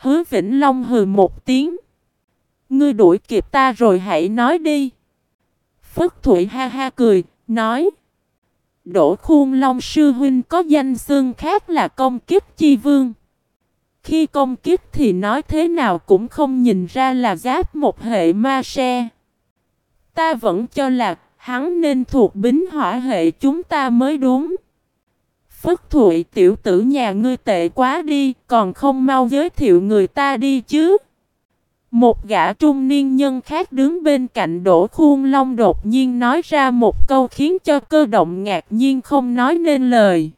Hứa Vĩnh Long hừ một tiếng. Ngươi đuổi kịp ta rồi hãy nói đi. Phất Thụy ha ha cười, nói. Đỗ Khuôn Long Sư Huynh có danh xương khác là công kiếp chi vương. Khi công kiếp thì nói thế nào cũng không nhìn ra là giáp một hệ ma xe Ta vẫn cho là hắn nên thuộc bính hỏa hệ chúng ta mới đúng. Phất Thụy tiểu tử nhà ngươi tệ quá đi, còn không mau giới thiệu người ta đi chứ. Một gã trung niên nhân khác đứng bên cạnh Đỗ Khuôn Long đột nhiên nói ra một câu khiến cho cơ động ngạc nhiên không nói nên lời.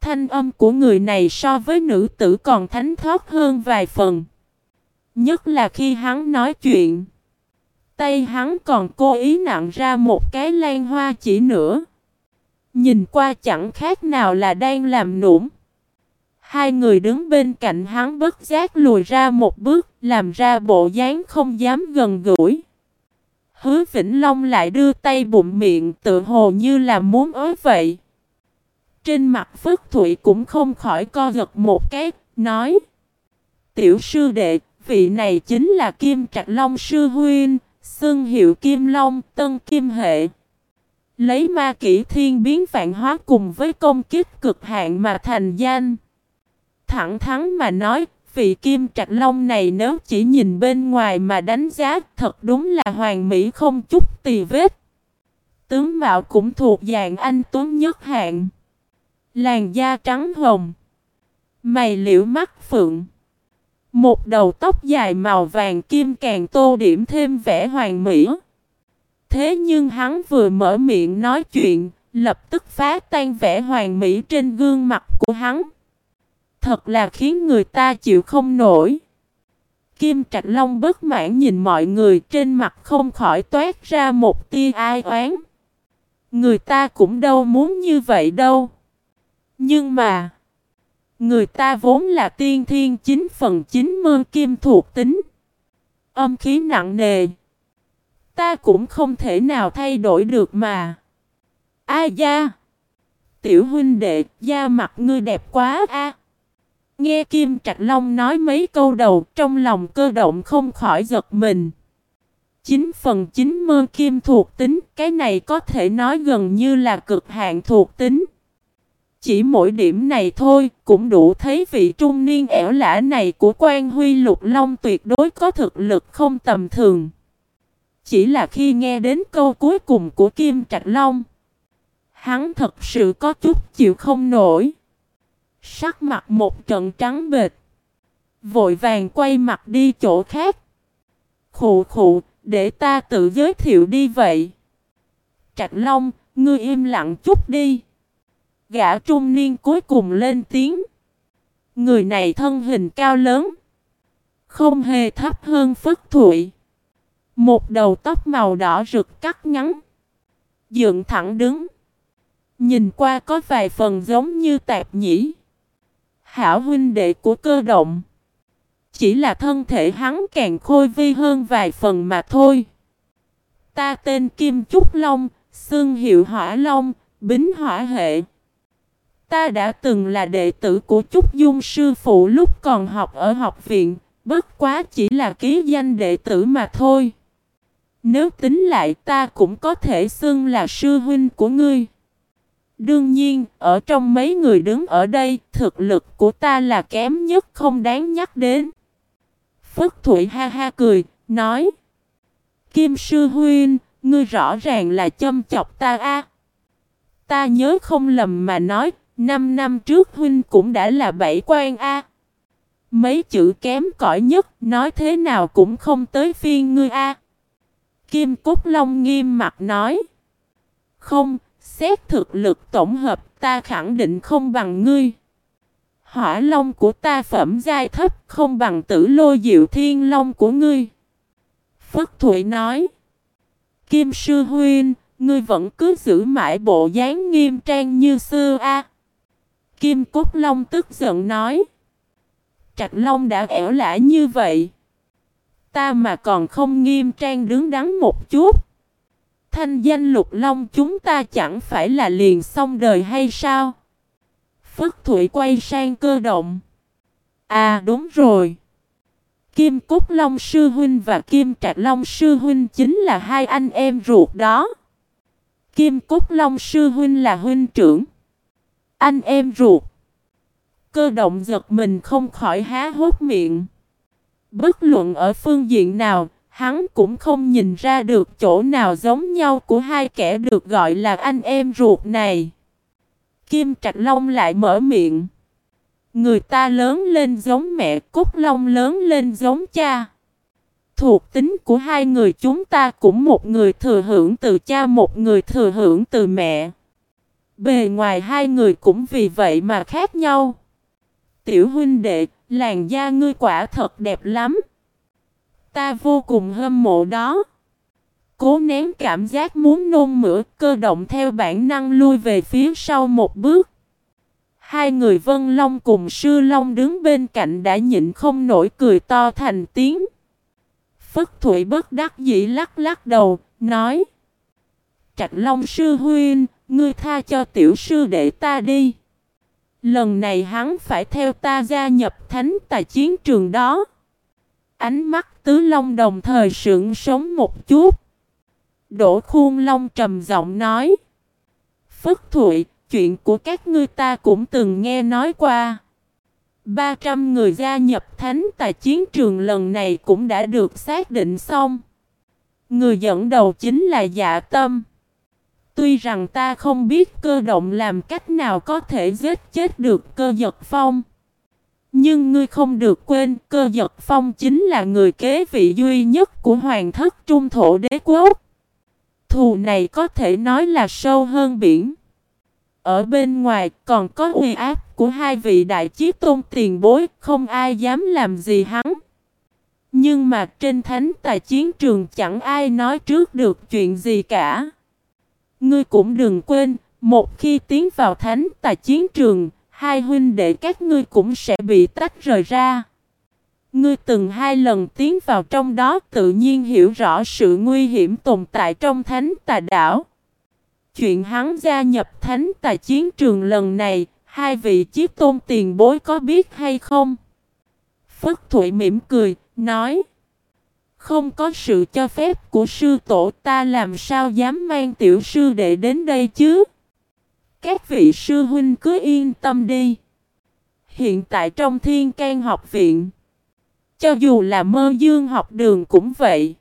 Thanh âm của người này so với nữ tử còn thánh thoát hơn vài phần. Nhất là khi hắn nói chuyện. Tay hắn còn cố ý nặng ra một cái lan hoa chỉ nữa. Nhìn qua chẳng khác nào là đang làm nũng. Hai người đứng bên cạnh hắn bất giác lùi ra một bước, làm ra bộ dáng không dám gần gũi. Hứa Vĩnh Long lại đưa tay bụng miệng tự hồ như là muốn ớ vậy. Trên mặt Phước Thụy cũng không khỏi co gật một cái, nói Tiểu sư đệ, vị này chính là Kim Trạch Long Sư Huynh, xưng hiệu Kim Long, Tân Kim Hệ. Lấy ma kỹ thiên biến vạn hóa cùng với công kích cực hạn mà thành danh. Thẳng thắn mà nói, vị kim trạch long này nếu chỉ nhìn bên ngoài mà đánh giá thật đúng là hoàng mỹ không chút tì vết. Tướng mạo cũng thuộc dạng anh tuấn nhất hạng. Làn da trắng hồng. Mày liễu mắt phượng. Một đầu tóc dài màu vàng kim càng tô điểm thêm vẻ hoàng mỹ. Thế nhưng hắn vừa mở miệng nói chuyện, lập tức phá tan vẻ hoàn mỹ trên gương mặt của hắn. Thật là khiến người ta chịu không nổi. Kim Trạch Long bất mãn nhìn mọi người trên mặt không khỏi toát ra một tia ai oán. Người ta cũng đâu muốn như vậy đâu. Nhưng mà, người ta vốn là tiên thiên chính phần chính mơ kim thuộc tính. Âm khí nặng nề. Ta cũng không thể nào thay đổi được mà. A da! Tiểu huynh đệ, da mặt ngươi đẹp quá a. Nghe Kim Trạch Long nói mấy câu đầu trong lòng cơ động không khỏi giật mình. Chính phần chính mơ kim thuộc tính, cái này có thể nói gần như là cực hạn thuộc tính. Chỉ mỗi điểm này thôi cũng đủ thấy vị trung niên ẻo lã này của quan huy lục long tuyệt đối có thực lực không tầm thường. Chỉ là khi nghe đến câu cuối cùng của Kim Trạch Long, hắn thật sự có chút chịu không nổi. Sắc mặt một trận trắng bệt. Vội vàng quay mặt đi chỗ khác. Khụ khụ, để ta tự giới thiệu đi vậy. Trạch Long, ngươi im lặng chút đi. Gã trung niên cuối cùng lên tiếng. Người này thân hình cao lớn. Không hề thấp hơn Phất Thụy. Một đầu tóc màu đỏ rực cắt ngắn. Dựng thẳng đứng. Nhìn qua có vài phần giống như tạp nhĩ hảo huynh đệ của cơ động. Chỉ là thân thể hắn càng khôi vi hơn vài phần mà thôi. Ta tên Kim Trúc Long, xương hiệu hỏa long, bính hỏa hệ. Ta đã từng là đệ tử của Trúc Dung sư phụ lúc còn học ở học viện, bất quá chỉ là ký danh đệ tử mà thôi. Nếu tính lại ta cũng có thể xưng là sư huynh của ngươi. Đương nhiên, ở trong mấy người đứng ở đây, thực lực của ta là kém nhất không đáng nhắc đến. Phất Thụy ha ha cười, nói Kim Sư Huynh, ngươi rõ ràng là châm chọc ta a. Ta nhớ không lầm mà nói, năm năm trước Huynh cũng đã là bảy quan a. Mấy chữ kém cỏi nhất, nói thế nào cũng không tới phiên ngươi a. Kim Cúc Long nghiêm mặt nói Không, Xét thực lực tổng hợp ta khẳng định không bằng ngươi. Hỏa long của ta phẩm giai thấp không bằng tử lôi diệu thiên long của ngươi. Phất Thụy nói. Kim sư huynh, ngươi vẫn cứ giữ mãi bộ dáng nghiêm trang như xưa a. Kim Cốt Long tức giận nói. Trạch Long đã ẻo lã như vậy. Ta mà còn không nghiêm trang đứng đắn một chút thanh danh lục long chúng ta chẳng phải là liền xong đời hay sao? Phất Thụy quay sang cơ động. À đúng rồi. Kim Cúc Long Sư Huynh và Kim Trạc Long Sư Huynh chính là hai anh em ruột đó. Kim Cúc Long Sư Huynh là huynh trưởng. Anh em ruột. Cơ động giật mình không khỏi há hốt miệng. Bất luận ở phương diện nào, hắn cũng không nhìn ra được chỗ nào giống nhau của hai kẻ được gọi là anh em ruột này. Kim Trạch Long lại mở miệng. Người ta lớn lên giống mẹ, Cúc Long lớn lên giống cha. Thuộc tính của hai người chúng ta cũng một người thừa hưởng từ cha một người thừa hưởng từ mẹ. Bề ngoài hai người cũng vì vậy mà khác nhau. Tiểu huynh đệ, làn da ngươi quả thật đẹp lắm. Ta vô cùng hâm mộ đó. Cố nén cảm giác muốn nôn mửa, cơ động theo bản năng lui về phía sau một bước. Hai người Vân Long cùng Sư Long đứng bên cạnh đã nhịn không nổi cười to thành tiếng. Phất Thụy bất đắc dĩ lắc lắc đầu, nói Trạch Long Sư huyên, ngươi tha cho tiểu sư đệ ta đi. Lần này hắn phải theo ta gia nhập thánh tài chiến trường đó. Ánh mắt tứ long đồng thời sững sống một chút. Đỗ khuôn long trầm giọng nói. Phất Thụy, chuyện của các ngươi ta cũng từng nghe nói qua. 300 người gia nhập thánh tài chiến trường lần này cũng đã được xác định xong. Người dẫn đầu chính là dạ tâm. Tuy rằng ta không biết cơ động làm cách nào có thể giết chết được cơ giật phong. Nhưng ngươi không được quên cơ giật phong chính là người kế vị duy nhất của hoàng thất trung thổ đế quốc. Thù này có thể nói là sâu hơn biển. Ở bên ngoài còn có uy áp của hai vị đại chí tôn tiền bối, không ai dám làm gì hắn. Nhưng mà trên thánh tài chiến trường chẳng ai nói trước được chuyện gì cả. Ngươi cũng đừng quên, một khi tiến vào thánh tài chiến trường, hai huynh đệ các ngươi cũng sẽ bị tách rời ra. Ngươi từng hai lần tiến vào trong đó tự nhiên hiểu rõ sự nguy hiểm tồn tại trong thánh tà đảo. Chuyện hắn gia nhập thánh tà chiến trường lần này, hai vị chiếc tôn tiền bối có biết hay không? Phất Thụy mỉm cười, nói không có sự cho phép của sư tổ ta làm sao dám mang tiểu sư đệ đến đây chứ? Các vị sư huynh cứ yên tâm đi. Hiện tại trong thiên can học viện, cho dù là mơ dương học đường cũng vậy.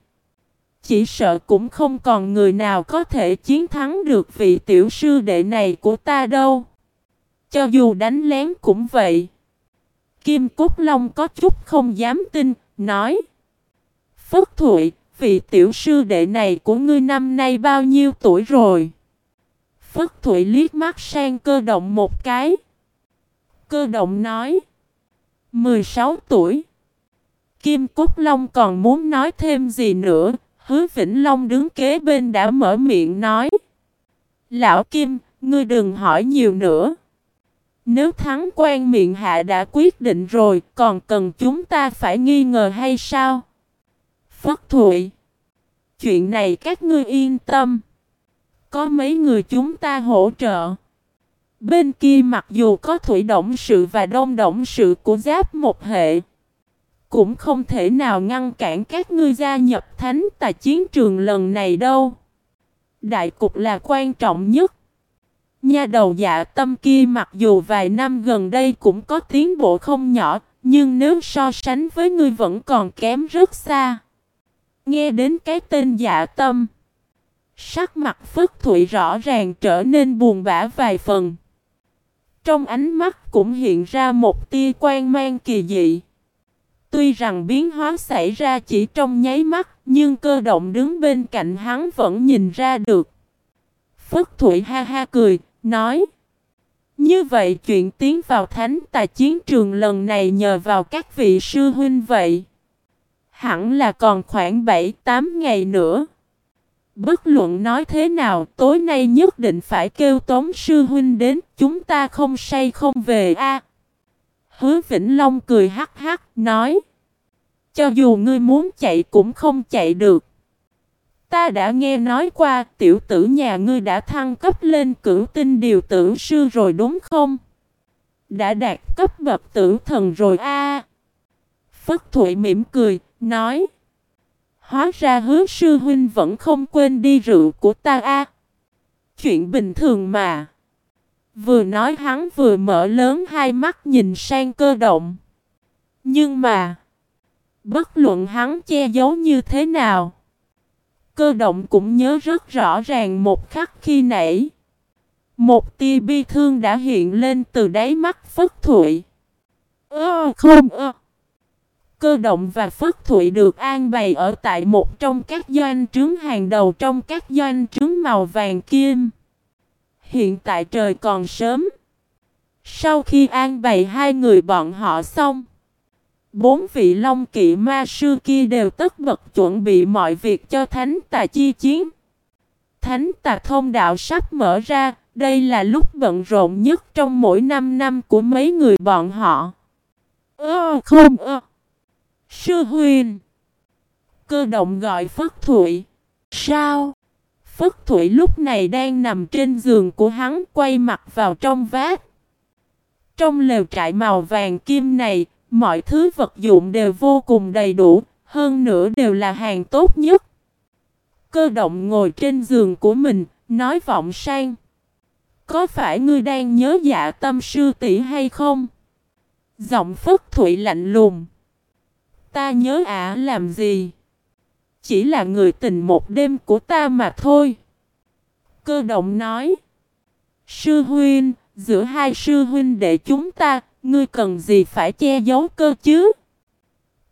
Chỉ sợ cũng không còn người nào có thể chiến thắng được vị tiểu sư đệ này của ta đâu. Cho dù đánh lén cũng vậy. Kim Cúc Long có chút không dám tin, nói. Phất Thụy, vị tiểu sư đệ này của ngươi năm nay bao nhiêu tuổi rồi? Phất Thụy liếc mắt sang cơ động một cái. Cơ động nói. 16 tuổi. Kim Cúc Long còn muốn nói thêm gì nữa. Hứa Vĩnh Long đứng kế bên đã mở miệng nói. Lão Kim, ngươi đừng hỏi nhiều nữa. Nếu thắng quan miệng hạ đã quyết định rồi, còn cần chúng ta phải nghi ngờ hay sao? Phất Thụy. Chuyện này các ngươi yên tâm. Có mấy người chúng ta hỗ trợ. Bên kia mặc dù có thủy động sự và đông động sự của giáp một hệ. Cũng không thể nào ngăn cản các ngươi gia nhập thánh tại chiến trường lần này đâu. Đại cục là quan trọng nhất. Nha đầu dạ tâm kia mặc dù vài năm gần đây cũng có tiến bộ không nhỏ, nhưng nếu so sánh với ngươi vẫn còn kém rất xa. Nghe đến cái tên dạ tâm. Sắc mặt Phất Thụy rõ ràng trở nên buồn bã vài phần. Trong ánh mắt cũng hiện ra một tia quan mang kỳ dị. Tuy rằng biến hóa xảy ra chỉ trong nháy mắt, nhưng cơ động đứng bên cạnh hắn vẫn nhìn ra được. Phất Thụy ha ha cười, nói Như vậy chuyện tiến vào thánh tài chiến trường lần này nhờ vào các vị sư huynh vậy. Hẳn là còn khoảng 7-8 ngày nữa. Bất luận nói thế nào, tối nay nhất định phải kêu Tống Sư Huynh đến, chúng ta không say không về a. Hứa Vĩnh Long cười hắc hắc, nói. Cho dù ngươi muốn chạy cũng không chạy được. Ta đã nghe nói qua tiểu tử nhà ngươi đã thăng cấp lên cửu tinh điều tử sư rồi đúng không? Đã đạt cấp bậc tử thần rồi a. Phất Thụy mỉm cười, nói. Hóa ra hứa sư huynh vẫn không quên đi rượu của ta a. Chuyện bình thường mà. Vừa nói hắn vừa mở lớn hai mắt nhìn sang cơ động. Nhưng mà. Bất luận hắn che giấu như thế nào. Cơ động cũng nhớ rất rõ ràng một khắc khi nãy. Một tia bi thương đã hiện lên từ đáy mắt Phất Thụy. Ơ, không, ơ. Cơ động và Phất Thụy được an bày ở tại một trong các doanh trướng hàng đầu trong các doanh trướng màu vàng kim. Hiện tại trời còn sớm. Sau khi an bày hai người bọn họ xong. Bốn vị long kỵ ma sư kia đều tất bật chuẩn bị mọi việc cho thánh tà chi chiến. Thánh tà thông đạo sắp mở ra, đây là lúc bận rộn nhất trong mỗi năm năm của mấy người bọn họ. Ơ không ơ. Sư huyền. Cơ động gọi Phất Thụy. Sao? Phất Thụy lúc này đang nằm trên giường của hắn quay mặt vào trong vát. Trong lều trại màu vàng kim này, mọi thứ vật dụng đều vô cùng đầy đủ, hơn nữa đều là hàng tốt nhất. Cơ động ngồi trên giường của mình, nói vọng sang. Có phải ngươi đang nhớ dạ tâm sư tỷ hay không? Giọng Phất Thụy lạnh lùng. Ta nhớ ả làm gì? Chỉ là người tình một đêm của ta mà thôi. Cơ động nói. Sư huynh, giữa hai sư huynh đệ chúng ta, ngươi cần gì phải che giấu cơ chứ?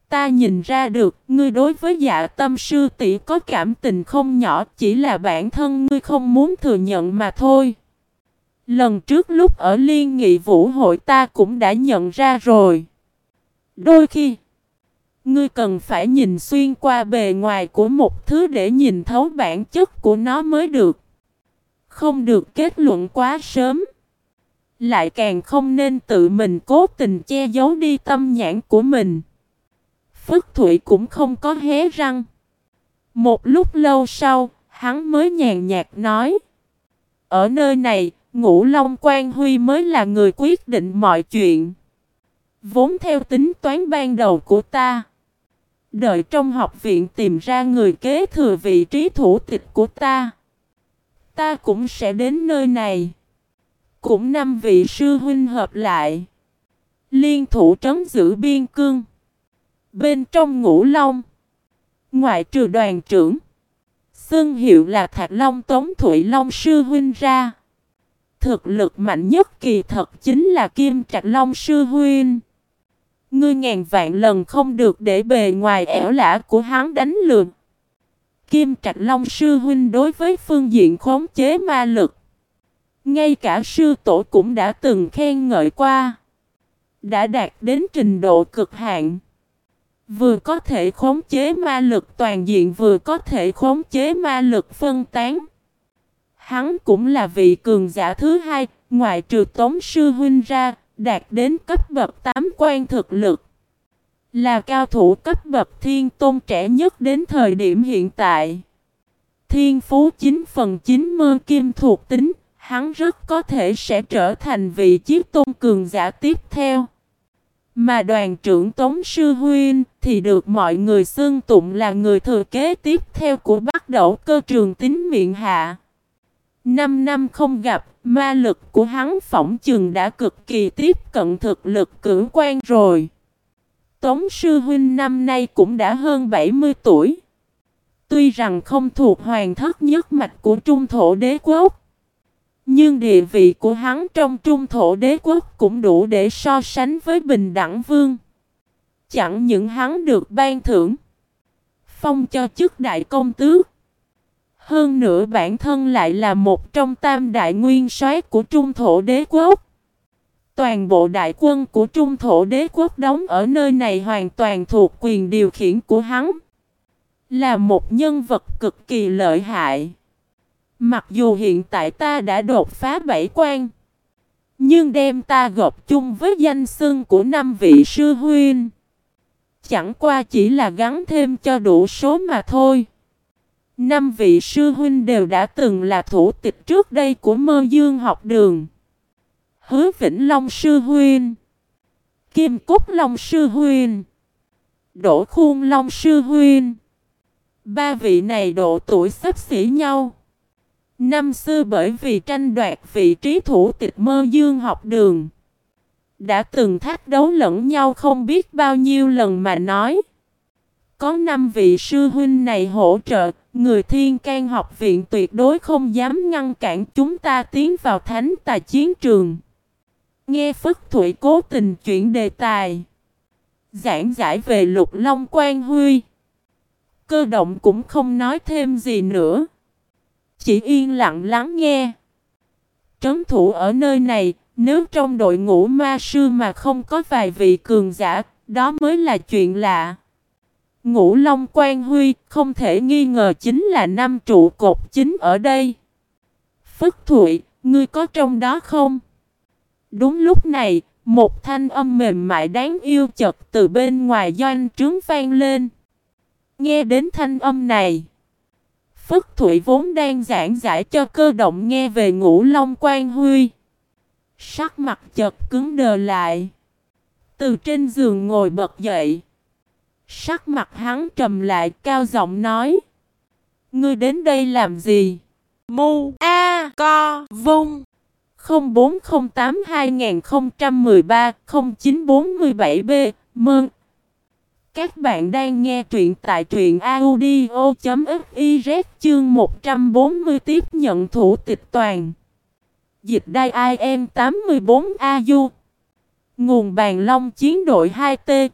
Ta nhìn ra được, ngươi đối với dạ tâm sư tỷ có cảm tình không nhỏ, chỉ là bản thân ngươi không muốn thừa nhận mà thôi. Lần trước lúc ở liên nghị vũ hội ta cũng đã nhận ra rồi. Đôi khi, ngươi cần phải nhìn xuyên qua bề ngoài của một thứ để nhìn thấu bản chất của nó mới được. Không được kết luận quá sớm. Lại càng không nên tự mình cố tình che giấu đi tâm nhãn của mình. Phất Thụy cũng không có hé răng. Một lúc lâu sau, hắn mới nhàn nhạt nói. Ở nơi này, Ngũ Long Quan Huy mới là người quyết định mọi chuyện. Vốn theo tính toán ban đầu của ta. Đợi trong học viện tìm ra người kế thừa vị trí thủ tịch của ta. Ta cũng sẽ đến nơi này. Cũng năm vị sư huynh hợp lại. Liên thủ trấn giữ biên cương. Bên trong ngũ long. Ngoại trừ đoàn trưởng. Xương hiệu là Thạch Long Tống Thụy Long Sư Huynh ra. Thực lực mạnh nhất kỳ thật chính là Kim Trạch Long Sư Huynh. Ngươi ngàn vạn lần không được để bề ngoài ẻo lã của hắn đánh lượt. Kim Trạch Long Sư Huynh đối với phương diện khống chế ma lực. Ngay cả sư tổ cũng đã từng khen ngợi qua. Đã đạt đến trình độ cực hạn. Vừa có thể khống chế ma lực toàn diện vừa có thể khống chế ma lực phân tán. Hắn cũng là vị cường giả thứ hai, ngoại trừ Tống Sư Huynh ra, đạt đến cấp bậc 8 quan thực lực. Là cao thủ cấp bậc thiên tôn trẻ nhất đến thời điểm hiện tại. Thiên phú 9 phần 9 mơ kim thuộc tính, hắn rất có thể sẽ trở thành vị chiếc tôn cường giả tiếp theo. Mà đoàn trưởng Tống Sư huyên thì được mọi người xưng tụng là người thừa kế tiếp theo của bắt đầu cơ trường tính miệng hạ. Năm năm không gặp, ma lực của hắn phỏng chừng đã cực kỳ tiếp cận thực lực cử quan rồi. Tống Sư Huynh năm nay cũng đã hơn 70 tuổi. Tuy rằng không thuộc hoàng thất nhất mạch của Trung Thổ Đế Quốc. Nhưng địa vị của hắn trong Trung Thổ Đế Quốc cũng đủ để so sánh với Bình Đẳng Vương. Chẳng những hắn được ban thưởng. Phong cho chức đại công tước. Hơn nữa bản thân lại là một trong tam đại nguyên soái của Trung Thổ Đế Quốc. Toàn bộ đại quân của Trung Thổ Đế Quốc đóng ở nơi này hoàn toàn thuộc quyền điều khiển của hắn. Là một nhân vật cực kỳ lợi hại. Mặc dù hiện tại ta đã đột phá bảy quan. Nhưng đem ta gộp chung với danh xưng của năm vị sư huynh. Chẳng qua chỉ là gắn thêm cho đủ số mà thôi. Năm vị sư huynh đều đã từng là thủ tịch trước đây của mơ dương học đường. Hứa Vĩnh Long sư huynh. Kim Cúc Long sư huynh. Đỗ Khuôn Long Sư Huynh. Ba vị này độ tuổi xấp xỉ nhau. Năm xưa bởi vì tranh đoạt vị trí thủ tịch mơ dương học đường. Đã từng thách đấu lẫn nhau không biết bao nhiêu lần mà nói. Có năm vị sư huynh này hỗ trợ, người thiên can học viện tuyệt đối không dám ngăn cản chúng ta tiến vào thánh tài chiến trường. Nghe Phất Thủy cố tình chuyển đề tài. Giảng giải về lục long quan huy. Cơ động cũng không nói thêm gì nữa. Chỉ yên lặng lắng nghe. Trấn thủ ở nơi này, nếu trong đội ngũ ma sư mà không có vài vị cường giả, đó mới là chuyện lạ. Ngũ Long Quan Huy không thể nghi ngờ chính là năm trụ cột chính ở đây. Phất Thụy, ngươi có trong đó không? Đúng lúc này, một thanh âm mềm mại đáng yêu chật từ bên ngoài doanh trướng vang lên. Nghe đến thanh âm này, Phất Thụy vốn đang giảng giải cho cơ động nghe về ngũ Long Quan Huy. Sắc mặt chật cứng đờ lại. Từ trên giường ngồi bật dậy. Sắc mặt hắn trầm lại cao giọng nói. Ngươi đến đây làm gì? Mu A Co Vung 0408 2013 0947 B Mơn Các bạn đang nghe truyện tại truyện audio.fiz chương 140 tiếp nhận thủ tịch toàn Dịch đai IM 84AU Nguồn bàn long chiến đội 2T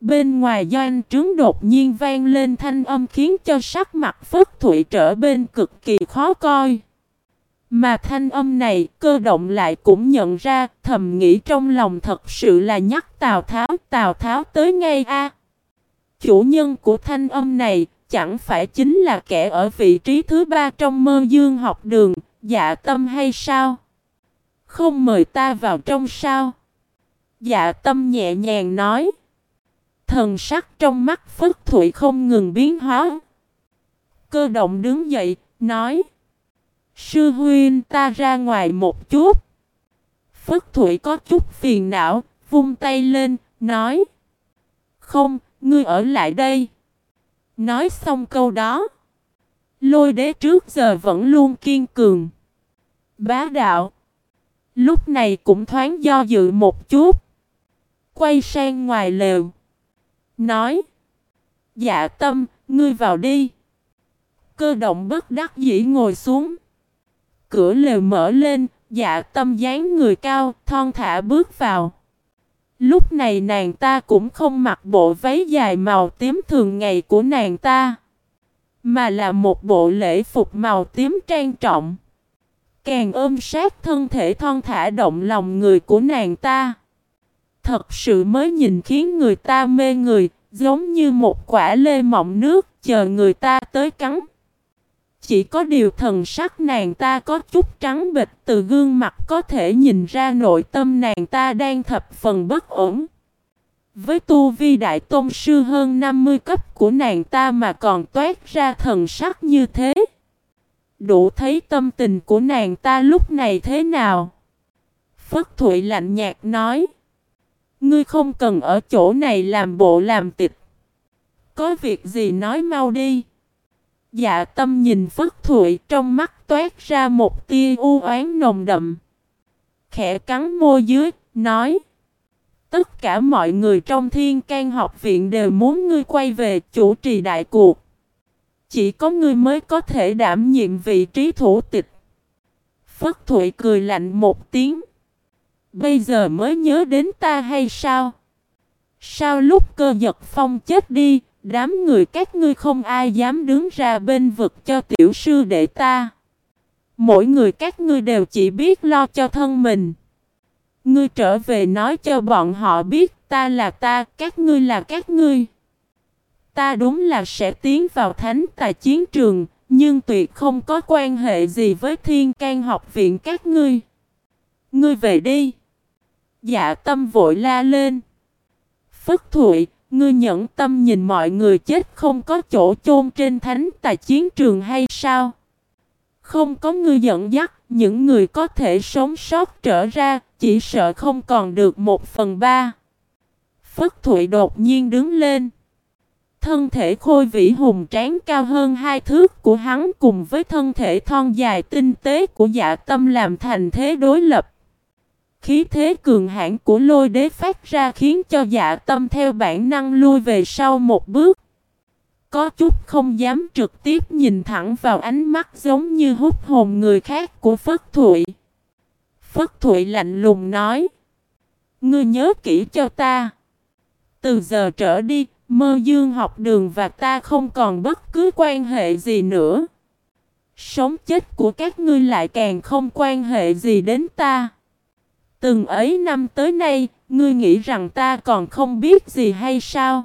Bên ngoài doanh trướng đột nhiên vang lên thanh âm khiến cho sắc mặt Phất Thụy trở bên cực kỳ khó coi. Mà thanh âm này cơ động lại cũng nhận ra thầm nghĩ trong lòng thật sự là nhắc Tào Tháo Tào Tháo tới ngay a Chủ nhân của thanh âm này chẳng phải chính là kẻ ở vị trí thứ ba trong mơ dương học đường, dạ tâm hay sao? Không mời ta vào trong sao? Dạ tâm nhẹ nhàng nói. Thần sắc trong mắt Phất Thụy không ngừng biến hóa. Cơ động đứng dậy, nói. Sư huynh ta ra ngoài một chút. Phất Thụy có chút phiền não, vung tay lên, nói. Không, ngươi ở lại đây. Nói xong câu đó. Lôi đế trước giờ vẫn luôn kiên cường. Bá đạo. Lúc này cũng thoáng do dự một chút. Quay sang ngoài lều. Nói. Dạ tâm, ngươi vào đi. Cơ động bất đắc dĩ ngồi xuống. Cửa lều mở lên, dạ tâm dáng người cao, thon thả bước vào. Lúc này nàng ta cũng không mặc bộ váy dài màu tím thường ngày của nàng ta. Mà là một bộ lễ phục màu tím trang trọng. Càng ôm sát thân thể thon thả động lòng người của nàng ta. Thật sự mới nhìn khiến người ta mê người, giống như một quả lê mọng nước chờ người ta tới cắn. Chỉ có điều thần sắc nàng ta có chút trắng bịch từ gương mặt có thể nhìn ra nội tâm nàng ta đang thập phần bất ổn. Với tu vi đại tôn sư hơn 50 cấp của nàng ta mà còn toát ra thần sắc như thế. Đủ thấy tâm tình của nàng ta lúc này thế nào. Phất Thụy lạnh nhạt nói. Ngươi không cần ở chỗ này làm bộ làm tịch. Có việc gì nói mau đi. Dạ tâm nhìn Phất Thụy trong mắt toát ra một tia u oán nồng đậm. Khẽ cắn môi dưới, nói. Tất cả mọi người trong thiên can học viện đều muốn ngươi quay về chủ trì đại cuộc. Chỉ có ngươi mới có thể đảm nhiệm vị trí thủ tịch. Phất Thụy cười lạnh một tiếng. Bây giờ mới nhớ đến ta hay sao? Sao lúc cơ giật phong chết đi, đám người các ngươi không ai dám đứng ra bên vực cho tiểu sư để ta. Mỗi người các ngươi đều chỉ biết lo cho thân mình. Ngươi trở về nói cho bọn họ biết ta là ta, các ngươi là các ngươi. Ta đúng là sẽ tiến vào thánh tài chiến trường, nhưng tuyệt không có quan hệ gì với thiên can học viện các ngươi. Ngươi về đi. Dạ tâm vội la lên. Phất Thụy, ngươi nhẫn tâm nhìn mọi người chết không có chỗ chôn trên thánh tài chiến trường hay sao? Không có ngươi dẫn dắt, những người có thể sống sót trở ra, chỉ sợ không còn được một phần ba. Phất Thụy đột nhiên đứng lên. Thân thể khôi vĩ hùng tráng cao hơn hai thước của hắn cùng với thân thể thon dài tinh tế của dạ tâm làm thành thế đối lập. Khí thế cường hãn của lôi đế phát ra khiến cho dạ tâm theo bản năng lui về sau một bước. Có chút không dám trực tiếp nhìn thẳng vào ánh mắt giống như hút hồn người khác của Phất Thụy. Phất Thụy lạnh lùng nói. Ngươi nhớ kỹ cho ta. Từ giờ trở đi, mơ dương học đường và ta không còn bất cứ quan hệ gì nữa. Sống chết của các ngươi lại càng không quan hệ gì đến ta. Từng ấy năm tới nay, ngươi nghĩ rằng ta còn không biết gì hay sao?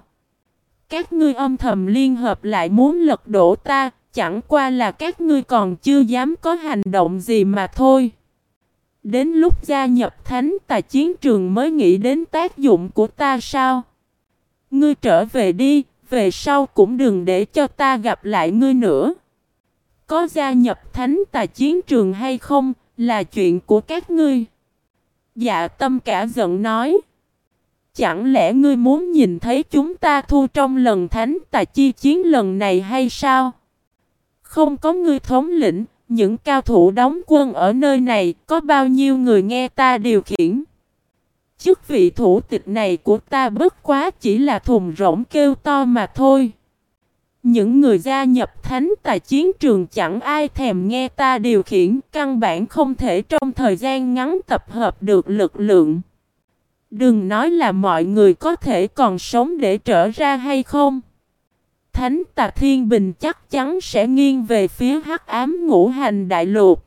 Các ngươi âm thầm liên hợp lại muốn lật đổ ta, chẳng qua là các ngươi còn chưa dám có hành động gì mà thôi. Đến lúc gia nhập thánh tà chiến trường mới nghĩ đến tác dụng của ta sao? Ngươi trở về đi, về sau cũng đừng để cho ta gặp lại ngươi nữa. Có gia nhập thánh tà chiến trường hay không, là chuyện của các ngươi. Dạ tâm cả giận nói. Chẳng lẽ ngươi muốn nhìn thấy chúng ta thu trong lần thánh tà chi chiến lần này hay sao? Không có ngươi thống lĩnh, những cao thủ đóng quân ở nơi này có bao nhiêu người nghe ta điều khiển? Chức vị thủ tịch này của ta bất quá chỉ là thùng rỗng kêu to mà thôi. Những người gia nhập thánh tài chiến trường chẳng ai thèm nghe ta điều khiển, căn bản không thể trong thời gian ngắn tập hợp được lực lượng. Đừng nói là mọi người có thể còn sống để trở ra hay không. Thánh tà thiên bình chắc chắn sẽ nghiêng về phía hắc ám ngũ hành đại lục.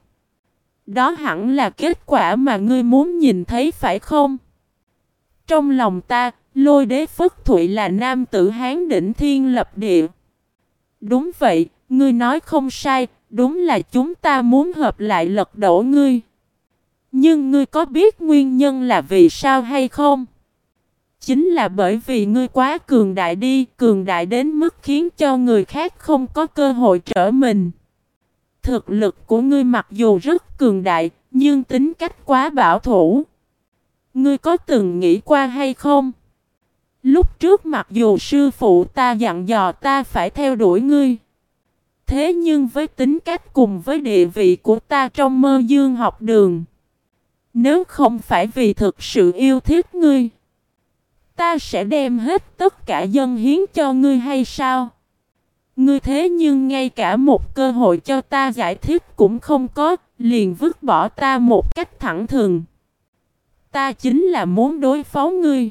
Đó hẳn là kết quả mà ngươi muốn nhìn thấy phải không? Trong lòng ta, lôi đế phất thụy là nam tử hán đỉnh thiên lập địa. Đúng vậy, ngươi nói không sai, đúng là chúng ta muốn hợp lại lật đổ ngươi. Nhưng ngươi có biết nguyên nhân là vì sao hay không? Chính là bởi vì ngươi quá cường đại đi, cường đại đến mức khiến cho người khác không có cơ hội trở mình. Thực lực của ngươi mặc dù rất cường đại, nhưng tính cách quá bảo thủ. Ngươi có từng nghĩ qua hay không? Lúc trước mặc dù sư phụ ta dặn dò ta phải theo đuổi ngươi. Thế nhưng với tính cách cùng với địa vị của ta trong mơ dương học đường. Nếu không phải vì thực sự yêu thích ngươi. Ta sẽ đem hết tất cả dân hiến cho ngươi hay sao? Ngươi thế nhưng ngay cả một cơ hội cho ta giải thích cũng không có, liền vứt bỏ ta một cách thẳng thừng. Ta chính là muốn đối phó ngươi.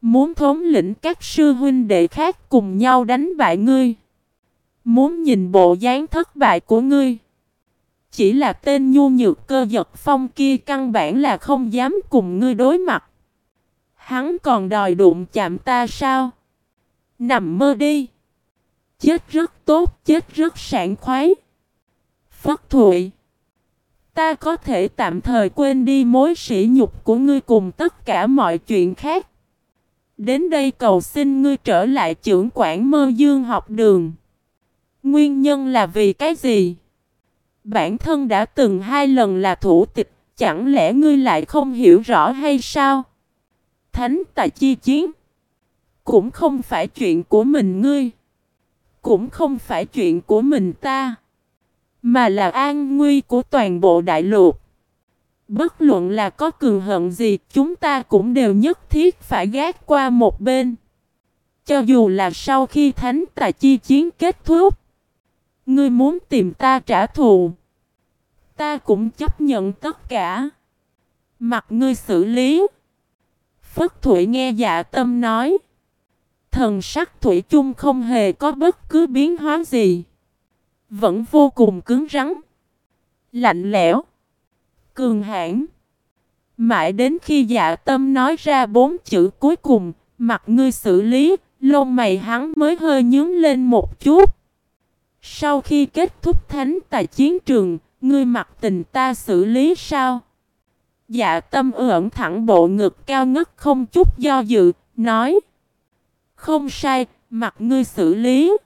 Muốn thống lĩnh các sư huynh đệ khác cùng nhau đánh bại ngươi. Muốn nhìn bộ dáng thất bại của ngươi. Chỉ là tên nhu nhược cơ giật phong kia căn bản là không dám cùng ngươi đối mặt. Hắn còn đòi đụng chạm ta sao? Nằm mơ đi. Chết rất tốt, chết rất sảng khoái. Phất Thụy. Ta có thể tạm thời quên đi mối sỉ nhục của ngươi cùng tất cả mọi chuyện khác. Đến đây cầu xin ngươi trở lại trưởng quản mơ dương học đường. Nguyên nhân là vì cái gì? Bản thân đã từng hai lần là thủ tịch, chẳng lẽ ngươi lại không hiểu rõ hay sao? Thánh tài chi chiến Cũng không phải chuyện của mình ngươi Cũng không phải chuyện của mình ta Mà là an nguy của toàn bộ đại lục Bất luận là có cường hận gì, Chúng ta cũng đều nhất thiết phải gác qua một bên Cho dù là sau khi thánh tài chi chiến kết thúc, Ngươi muốn tìm ta trả thù, Ta cũng chấp nhận tất cả Mặt ngươi xử lý Phất Thụy nghe dạ tâm nói. Thần sắc Thủy chung không hề có bất cứ biến hóa gì. Vẫn vô cùng cứng rắn. Lạnh lẽo. Cường hãn. Mãi đến khi dạ tâm nói ra bốn chữ cuối cùng, mặt ngươi xử lý, lông mày hắn mới hơi nhướng lên một chút. Sau khi kết thúc thánh tài chiến trường, ngươi mặc tình ta xử lý sao? Dạ tâm ẩn thẳng bộ ngực cao ngất không chút do dự, nói. Không sai, mặt ngươi xử lý.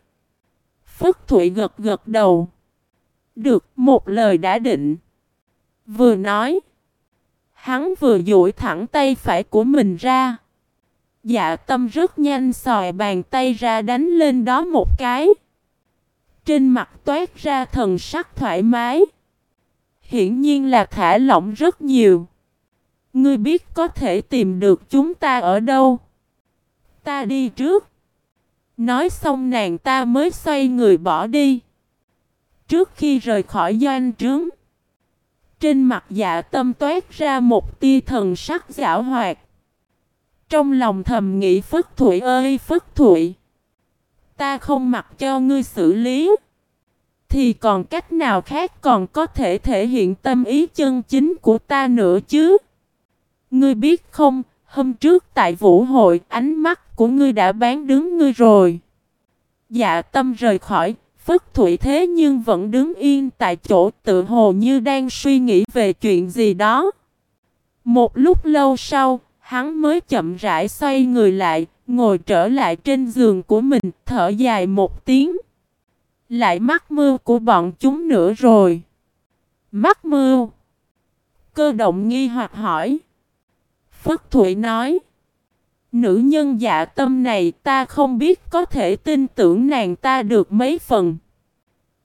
Phất Thụy gật gật đầu. Được, một lời đã định. Vừa nói. Hắn vừa duỗi thẳng tay phải của mình ra. Dạ tâm rất nhanh sòi bàn tay ra đánh lên đó một cái. Trên mặt toát ra thần sắc thoải mái. Hiển nhiên là thả lỏng rất nhiều. Ngươi biết có thể tìm được chúng ta ở đâu. Ta đi trước. Nói xong nàng ta mới xoay người bỏ đi. Trước khi rời khỏi doanh trướng. Trên mặt dạ tâm toát ra một tia thần sắc giả hoạt. Trong lòng thầm nghĩ Phất Thụy ơi Phất Thụy. Ta không mặc cho ngươi xử lý. Thì còn cách nào khác còn có thể thể hiện tâm ý chân chính của ta nữa chứ? Ngươi biết không, hôm trước tại vũ hội ánh mắt của ngươi đã bán đứng ngươi rồi. Dạ tâm rời khỏi, Phất Thụy thế nhưng vẫn đứng yên tại chỗ tự hồ như đang suy nghĩ về chuyện gì đó. Một lúc lâu sau, hắn mới chậm rãi xoay người lại, ngồi trở lại trên giường của mình, thở dài một tiếng. Lại mắc mưa của bọn chúng nữa rồi. Mắc mưa. Cơ động nghi hoặc hỏi. Phất Thụy nói. Nữ nhân dạ tâm này ta không biết có thể tin tưởng nàng ta được mấy phần.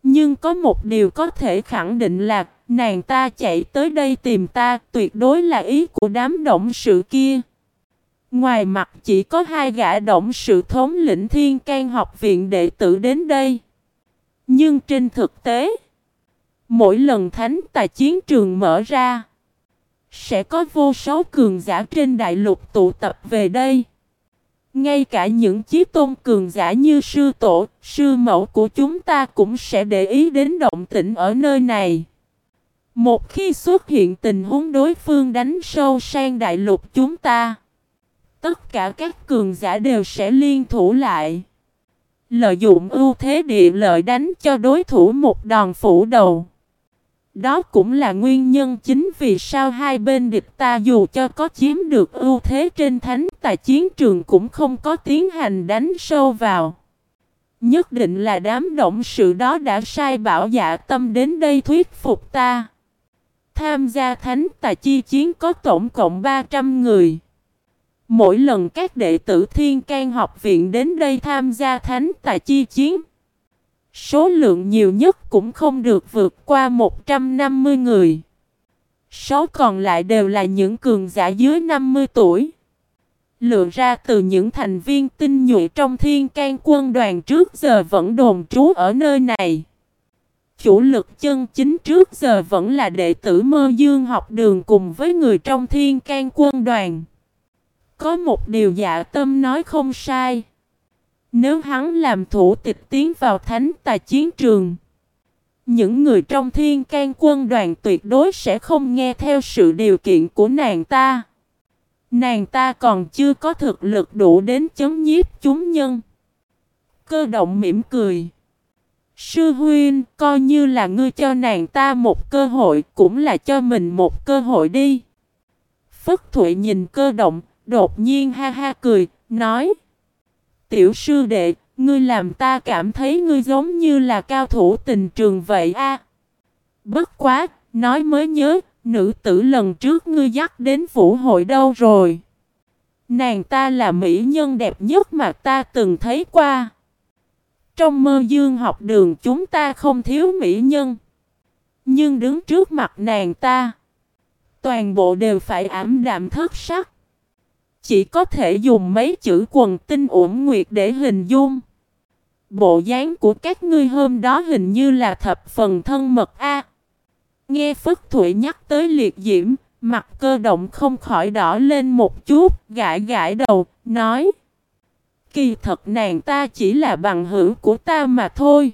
Nhưng có một điều có thể khẳng định là nàng ta chạy tới đây tìm ta tuyệt đối là ý của đám động sự kia. Ngoài mặt chỉ có hai gã động sự thống lĩnh thiên can học viện đệ tử đến đây. Nhưng trên thực tế, mỗi lần thánh tài chiến trường mở ra, sẽ có vô số cường giả trên đại lục tụ tập về đây. Ngay cả những chiếc tôn cường giả như sư tổ, sư mẫu của chúng ta cũng sẽ để ý đến động tĩnh ở nơi này. Một khi xuất hiện tình huống đối phương đánh sâu sang đại lục chúng ta, tất cả các cường giả đều sẽ liên thủ lại. Lợi dụng ưu thế địa lợi đánh cho đối thủ một đòn phủ đầu. Đó cũng là nguyên nhân chính vì sao hai bên địch ta dù cho có chiếm được ưu thế trên thánh tài chiến trường cũng không có tiến hành đánh sâu vào. Nhất định là đám động sự đó đã sai bảo dạ tâm đến đây thuyết phục ta. Tham gia thánh tài chi chiến có tổng cộng 300 người. Mỗi lần các đệ tử thiên can học viện đến đây tham gia thánh tài chi chiến. Số lượng nhiều nhất cũng không được vượt qua 150 người. Số còn lại đều là những cường giả dưới 50 tuổi. Lựa ra từ những thành viên tinh nhuệ trong thiên can quân đoàn trước giờ vẫn đồn trú ở nơi này. Chủ lực chân chính trước giờ vẫn là đệ tử mơ dương học đường cùng với người trong thiên can quân đoàn. Có một điều dạ tâm nói không sai. Nếu hắn làm thủ tịch tiến vào thánh tài chiến trường, những người trong thiên can quân đoàn tuyệt đối sẽ không nghe theo sự điều kiện của nàng ta. Nàng ta còn chưa có thực lực đủ đến chấm nhiếp chúng nhân. Cơ động mỉm cười. Sư huynh, coi như là ngươi cho nàng ta một cơ hội, cũng là cho mình một cơ hội đi. Phất Thụy nhìn cơ động, đột nhiên ha ha cười, nói. Tiểu sư đệ, ngươi làm ta cảm thấy ngươi giống như là cao thủ tình trường vậy a. Bất quá, nói mới nhớ, nữ tử lần trước ngươi dắt đến vũ hội đâu rồi? Nàng ta là mỹ nhân đẹp nhất mà ta từng thấy qua. Trong mơ dương học đường chúng ta không thiếu mỹ nhân. Nhưng đứng trước mặt nàng ta, toàn bộ đều phải ảm đạm thất sắc. Chỉ có thể dùng mấy chữ quần tinh uổng nguyệt để hình dung. Bộ dáng của các ngươi hôm đó hình như là thập phần thân mật A. Nghe Phất Thụy nhắc tới liệt diễm, mặt cơ động không khỏi đỏ lên một chút, gãi gãi đầu, nói. Kỳ thật nàng ta chỉ là bằng hữu của ta mà thôi.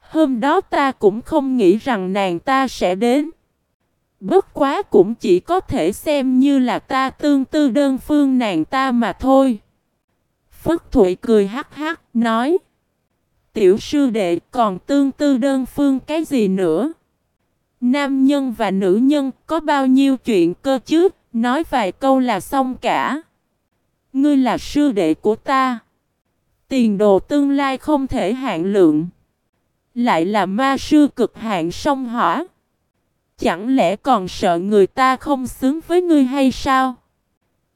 Hôm đó ta cũng không nghĩ rằng nàng ta sẽ đến. Bất quá cũng chỉ có thể xem như là ta tương tư đơn phương nàng ta mà thôi. Phất Thụy cười hắc hắc, nói. Tiểu sư đệ còn tương tư đơn phương cái gì nữa? Nam nhân và nữ nhân có bao nhiêu chuyện cơ chứ, nói vài câu là xong cả. Ngươi là sư đệ của ta. Tiền đồ tương lai không thể hạn lượng. Lại là ma sư cực hạn sông hỏa. Chẳng lẽ còn sợ người ta không xứng với ngươi hay sao?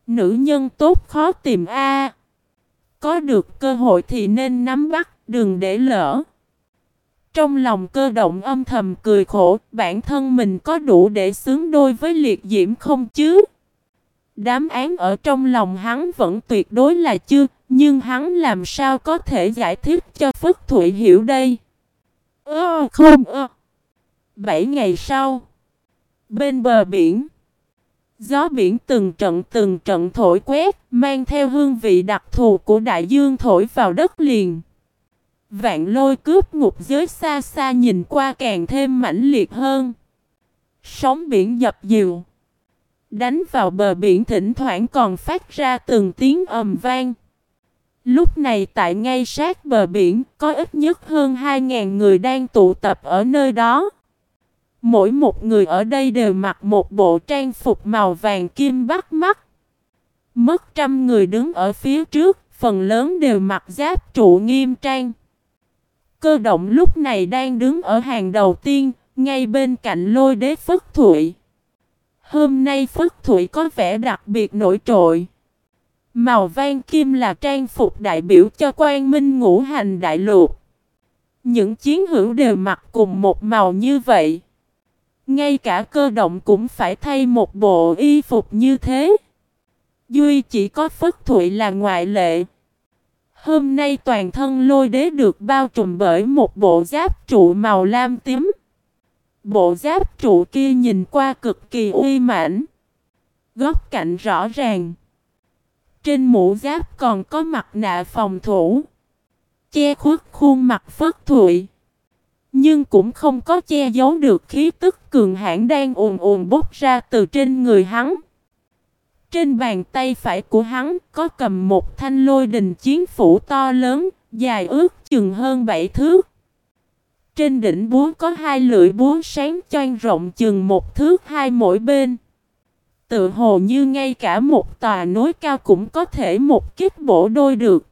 Nữ nhân tốt khó tìm a. Có được cơ hội thì nên nắm bắt, đừng để lỡ. Trong lòng cơ động âm thầm cười khổ, bản thân mình có đủ để xứng đôi với liệt diễm không chứ? Đám án ở trong lòng hắn vẫn tuyệt đối là chưa, nhưng hắn làm sao có thể giải thích cho Phất Thụy hiểu đây? Ơ không ơ. Bảy ngày sau, bên bờ biển, gió biển từng trận từng trận thổi quét, mang theo hương vị đặc thù của đại dương thổi vào đất liền. Vạn lôi cướp ngục giới xa xa nhìn qua càng thêm mãnh liệt hơn. Sóng biển dập dìu. Đánh vào bờ biển thỉnh thoảng còn phát ra từng tiếng ầm vang. Lúc này tại ngay sát bờ biển có ít nhất hơn 2.000 người đang tụ tập ở nơi đó. Mỗi một người ở đây đều mặc một bộ trang phục màu vàng kim bắt mắt. Mất trăm người đứng ở phía trước, phần lớn đều mặc giáp trụ nghiêm trang. Cơ động lúc này đang đứng ở hàng đầu tiên, ngay bên cạnh lôi đế Phất Thụy. Hôm nay Phất Thụy có vẻ đặc biệt nổi trội. Màu vang kim là trang phục đại biểu cho quan minh ngũ hành đại lục. Những chiến hữu đều mặc cùng một màu như vậy. Ngay cả cơ động cũng phải thay một bộ y phục như thế. Duy chỉ có Phất Thụy là ngoại lệ. Hôm nay toàn thân lôi đế được bao trùm bởi một bộ giáp trụ màu lam tím. Bộ giáp trụ kia nhìn qua cực kỳ uy mãnh. Góc cạnh rõ ràng. Trên mũ giáp còn có mặt nạ phòng thủ. Che khuất khuôn mặt phất thụy. Nhưng cũng không có che giấu được khí tức cường hãn đang ồn ồn bốc ra từ trên người hắn. Trên bàn tay phải của hắn có cầm một thanh lôi đình chiến phủ to lớn, dài ước chừng hơn 7 thước. Trên đỉnh búa có hai lưỡi búa sáng choan rộng chừng một thước hai mỗi bên. Tự hồ như ngay cả một tòa núi cao cũng có thể một kích bổ đôi được.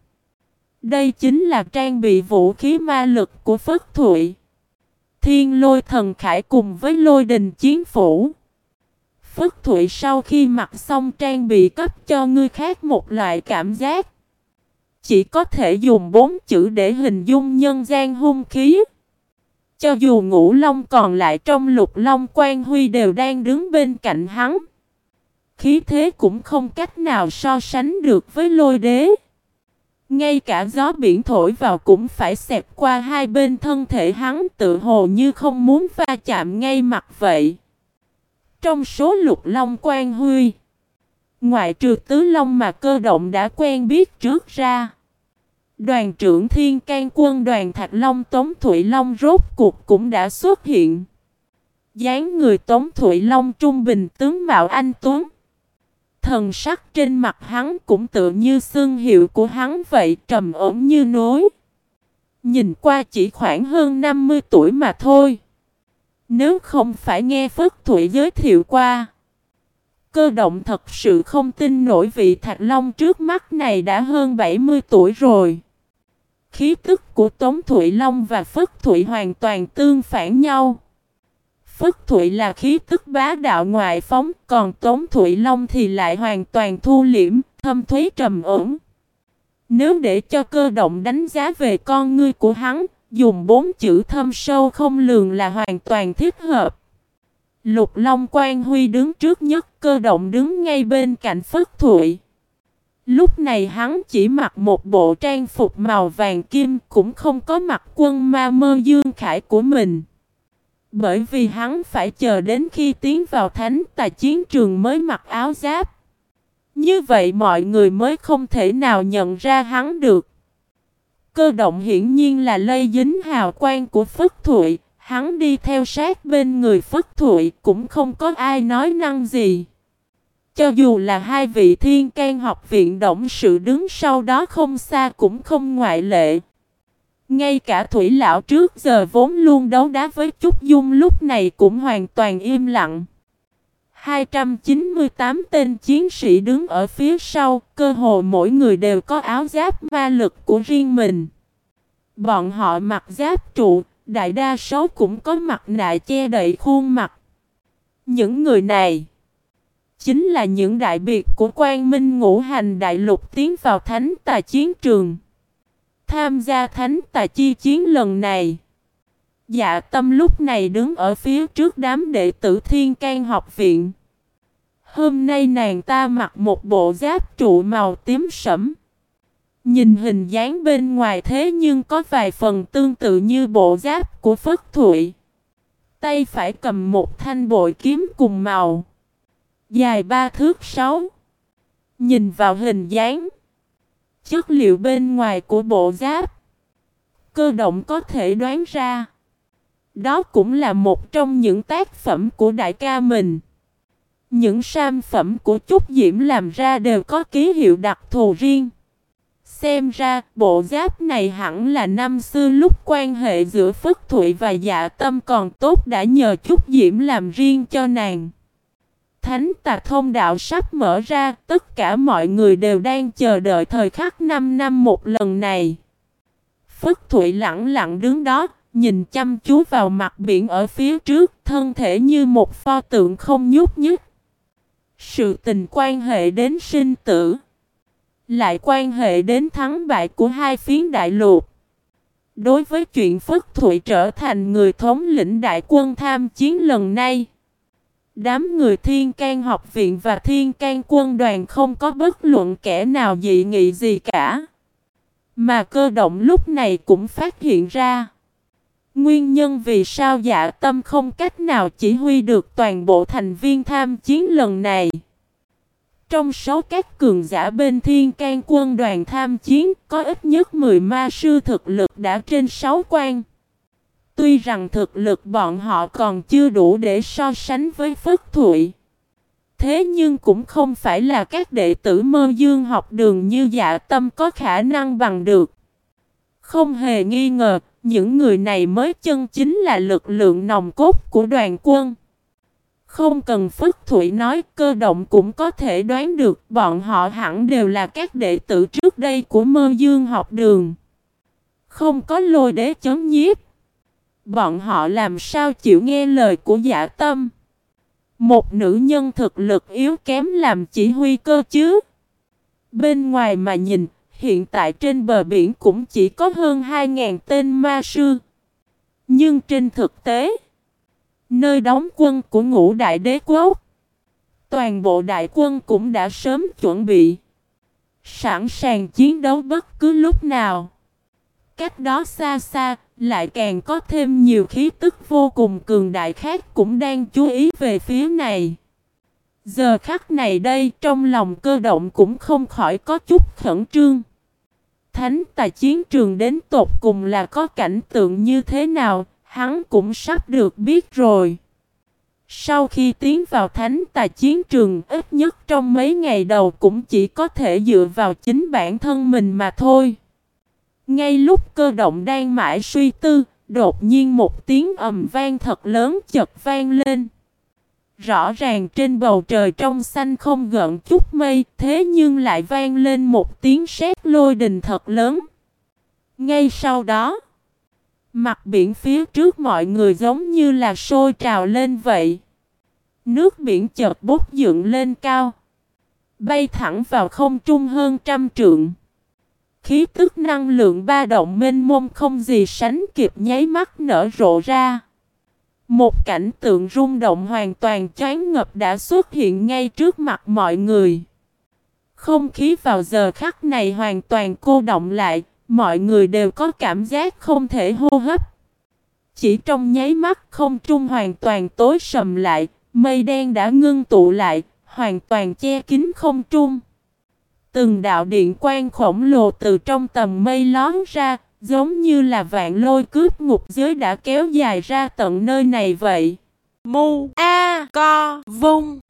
Đây chính là trang bị vũ khí ma lực của Phất Thụy. Thiên lôi thần khải cùng với lôi đình chiến phủ. Phất Thụy sau khi mặc xong trang bị cấp cho ngươi khác một loại cảm giác. Chỉ có thể dùng bốn chữ để hình dung nhân gian hung khí. Cho dù ngũ long còn lại trong lục long quan huy đều đang đứng bên cạnh hắn. Khí thế cũng không cách nào so sánh được với lôi đế. Ngay cả gió biển thổi vào cũng phải xẹp qua hai bên thân thể hắn tự hồ như không muốn va chạm ngay mặt vậy. Trong số lục long quan huy, ngoại trừ tứ long mà cơ động đã quen biết trước ra. Đoàn trưởng Thiên can quân đoàn Thạch Long Tống Thụy Long rốt cuộc cũng đã xuất hiện. dáng người Tống Thụy Long trung bình tướng Mạo Anh Tuấn. Thần sắc trên mặt hắn cũng tựa như xương hiệu của hắn vậy, trầm ổn như núi. Nhìn qua chỉ khoảng hơn 50 tuổi mà thôi. Nếu không phải nghe Phất Thụy giới thiệu qua. Cơ động thật sự không tin nổi vị Thạch Long trước mắt này đã hơn 70 tuổi rồi. Khí tức của Tống Thụy Long và Phất Thụy hoàn toàn tương phản nhau. Phất Thụy là khí tức bá đạo ngoại phóng, còn Tống Thụy Long thì lại hoàn toàn thu liễm, thâm thúy trầm ổn. Nếu để cho cơ động đánh giá về con ngươi của hắn, dùng bốn chữ thâm sâu không lường là hoàn toàn thích hợp. Lục Long Quan Huy đứng trước nhất, cơ động đứng ngay bên cạnh Phất Thụy. Lúc này hắn chỉ mặc một bộ trang phục màu vàng kim cũng không có mặc quân ma mơ dương khải của mình. Bởi vì hắn phải chờ đến khi tiến vào thánh tài chiến trường mới mặc áo giáp. Như vậy mọi người mới không thể nào nhận ra hắn được. Cơ động hiển nhiên là lây dính hào quang của Phất Thụy, hắn đi theo sát bên người Phất Thụy cũng không có ai nói năng gì. Cho dù là hai vị thiên can học viện động sự đứng sau đó không xa cũng không ngoại lệ. Ngay cả thủy lão trước giờ vốn luôn đấu đá với Trúc Dung lúc này cũng hoàn toàn im lặng. 298 tên chiến sĩ đứng ở phía sau, cơ hồ mỗi người đều có áo giáp ma lực của riêng mình. Bọn họ mặc giáp trụ, đại đa số cũng có mặt nạ che đậy khuôn mặt. Những người này Chính là những đại biệt của quan minh ngũ hành đại lục tiến vào thánh tà chiến trường. Tham gia thánh tà chi chiến lần này. Dạ tâm lúc này đứng ở phía trước đám đệ tử thiên can học viện. Hôm nay nàng ta mặc một bộ giáp trụ màu tím sẫm. Nhìn hình dáng bên ngoài thế nhưng có vài phần tương tự như bộ giáp của Phất Thụy. Tay phải cầm một thanh bội kiếm cùng màu. Dài ba thước sáu. Nhìn vào hình dáng. Chất liệu bên ngoài của bộ giáp. Cơ động có thể đoán ra. Đó cũng là một trong những tác phẩm của đại ca mình. Những sản phẩm của Trúc Diễm làm ra đều có ký hiệu đặc thù riêng. Xem ra, bộ giáp này hẳn là năm xưa lúc quan hệ giữa Phất Thụy và Dạ Tâm còn tốt đã nhờ Trúc Diễm làm riêng cho nàng. Thánh tà thông đạo sắp mở ra, tất cả mọi người đều đang chờ đợi thời khắc 5 năm một lần này. Phất Thụy lặng lặng đứng đó, nhìn chăm chú vào mặt biển ở phía trước, thân thể như một pho tượng không nhúc nhích. Sự tình quan hệ đến sinh tử, lại quan hệ đến thắng bại của hai phiến đại lục. Đối với chuyện Phất Thụy trở thành người thống lĩnh đại quân tham chiến lần này, đám người Thiên can học viện và Thiên can quân đoàn không có bất luận kẻ nào dị nghị gì cả. Mà cơ động lúc này cũng phát hiện ra. Nguyên nhân vì sao dạ tâm không cách nào chỉ huy được toàn bộ thành viên tham chiến lần này. Trong số các cường giả bên thiên can quân đoàn tham chiến, có ít nhất 10 ma sư thực lực đã trên 6 quan. Tuy rằng thực lực bọn họ còn chưa đủ để so sánh với Phất Thụy. Thế nhưng cũng không phải là các đệ tử mơ dương học đường như dạ tâm có khả năng bằng được. Không hề nghi ngờ, những người này mới chân chính là lực lượng nòng cốt của đoàn quân. Không cần Phất Thụy nói cơ động cũng có thể đoán được bọn họ hẳn đều là các đệ tử trước đây của mơ dương học đường. Không có lôi đế chấm nhiếp. Bọn họ làm sao chịu nghe lời của giả tâm. Một nữ nhân thực lực yếu kém làm chỉ huy cơ chứ. Bên ngoài mà nhìn, hiện tại trên bờ biển cũng chỉ có hơn 2.000 tên ma sư. Nhưng trên thực tế, nơi đóng quân của ngũ đại đế quốc, toàn bộ đại quân cũng đã sớm chuẩn bị, sẵn sàng chiến đấu bất cứ lúc nào. Cách đó xa xa, lại càng có thêm nhiều khí tức vô cùng cường đại khác cũng đang chú ý về phía này. Giờ khắc này đây trong lòng cơ động cũng không khỏi có chút khẩn trương. Thánh tài chiến trường đến tột cùng là có cảnh tượng như thế nào, hắn cũng sắp được biết rồi. Sau khi tiến vào thánh tài chiến trường ít nhất trong mấy ngày đầu cũng chỉ có thể dựa vào chính bản thân mình mà thôi. Ngay lúc cơ động đang mãi suy tư, đột nhiên một tiếng ầm vang thật lớn chợt vang lên. Rõ ràng trên bầu trời trong xanh không gợn chút mây, thế nhưng lại vang lên một tiếng sét lôi đình thật lớn. Ngay sau đó, mặt biển phía trước mọi người giống như là sôi trào lên vậy. Nước biển chợt bốc dựng lên cao, bay thẳng vào không trung hơn trăm trượng. Khí tức năng lượng ba động mênh mông không gì sánh kịp nháy mắt nở rộ ra. Một cảnh tượng rung động hoàn toàn choáng ngập đã xuất hiện ngay trước mặt mọi người. Không khí vào giờ khắc này hoàn toàn cô động lại, mọi người đều có cảm giác không thể hô hấp. Chỉ trong nháy mắt không trung hoàn toàn tối sầm lại, mây đen đã ngưng tụ lại, hoàn toàn che kín không trung. Từng đạo điện quang khổng lồ từ trong tầm mây lón ra, giống như là vạn lôi cướp ngục giới đã kéo dài ra tận nơi này vậy. Mu A Co Vung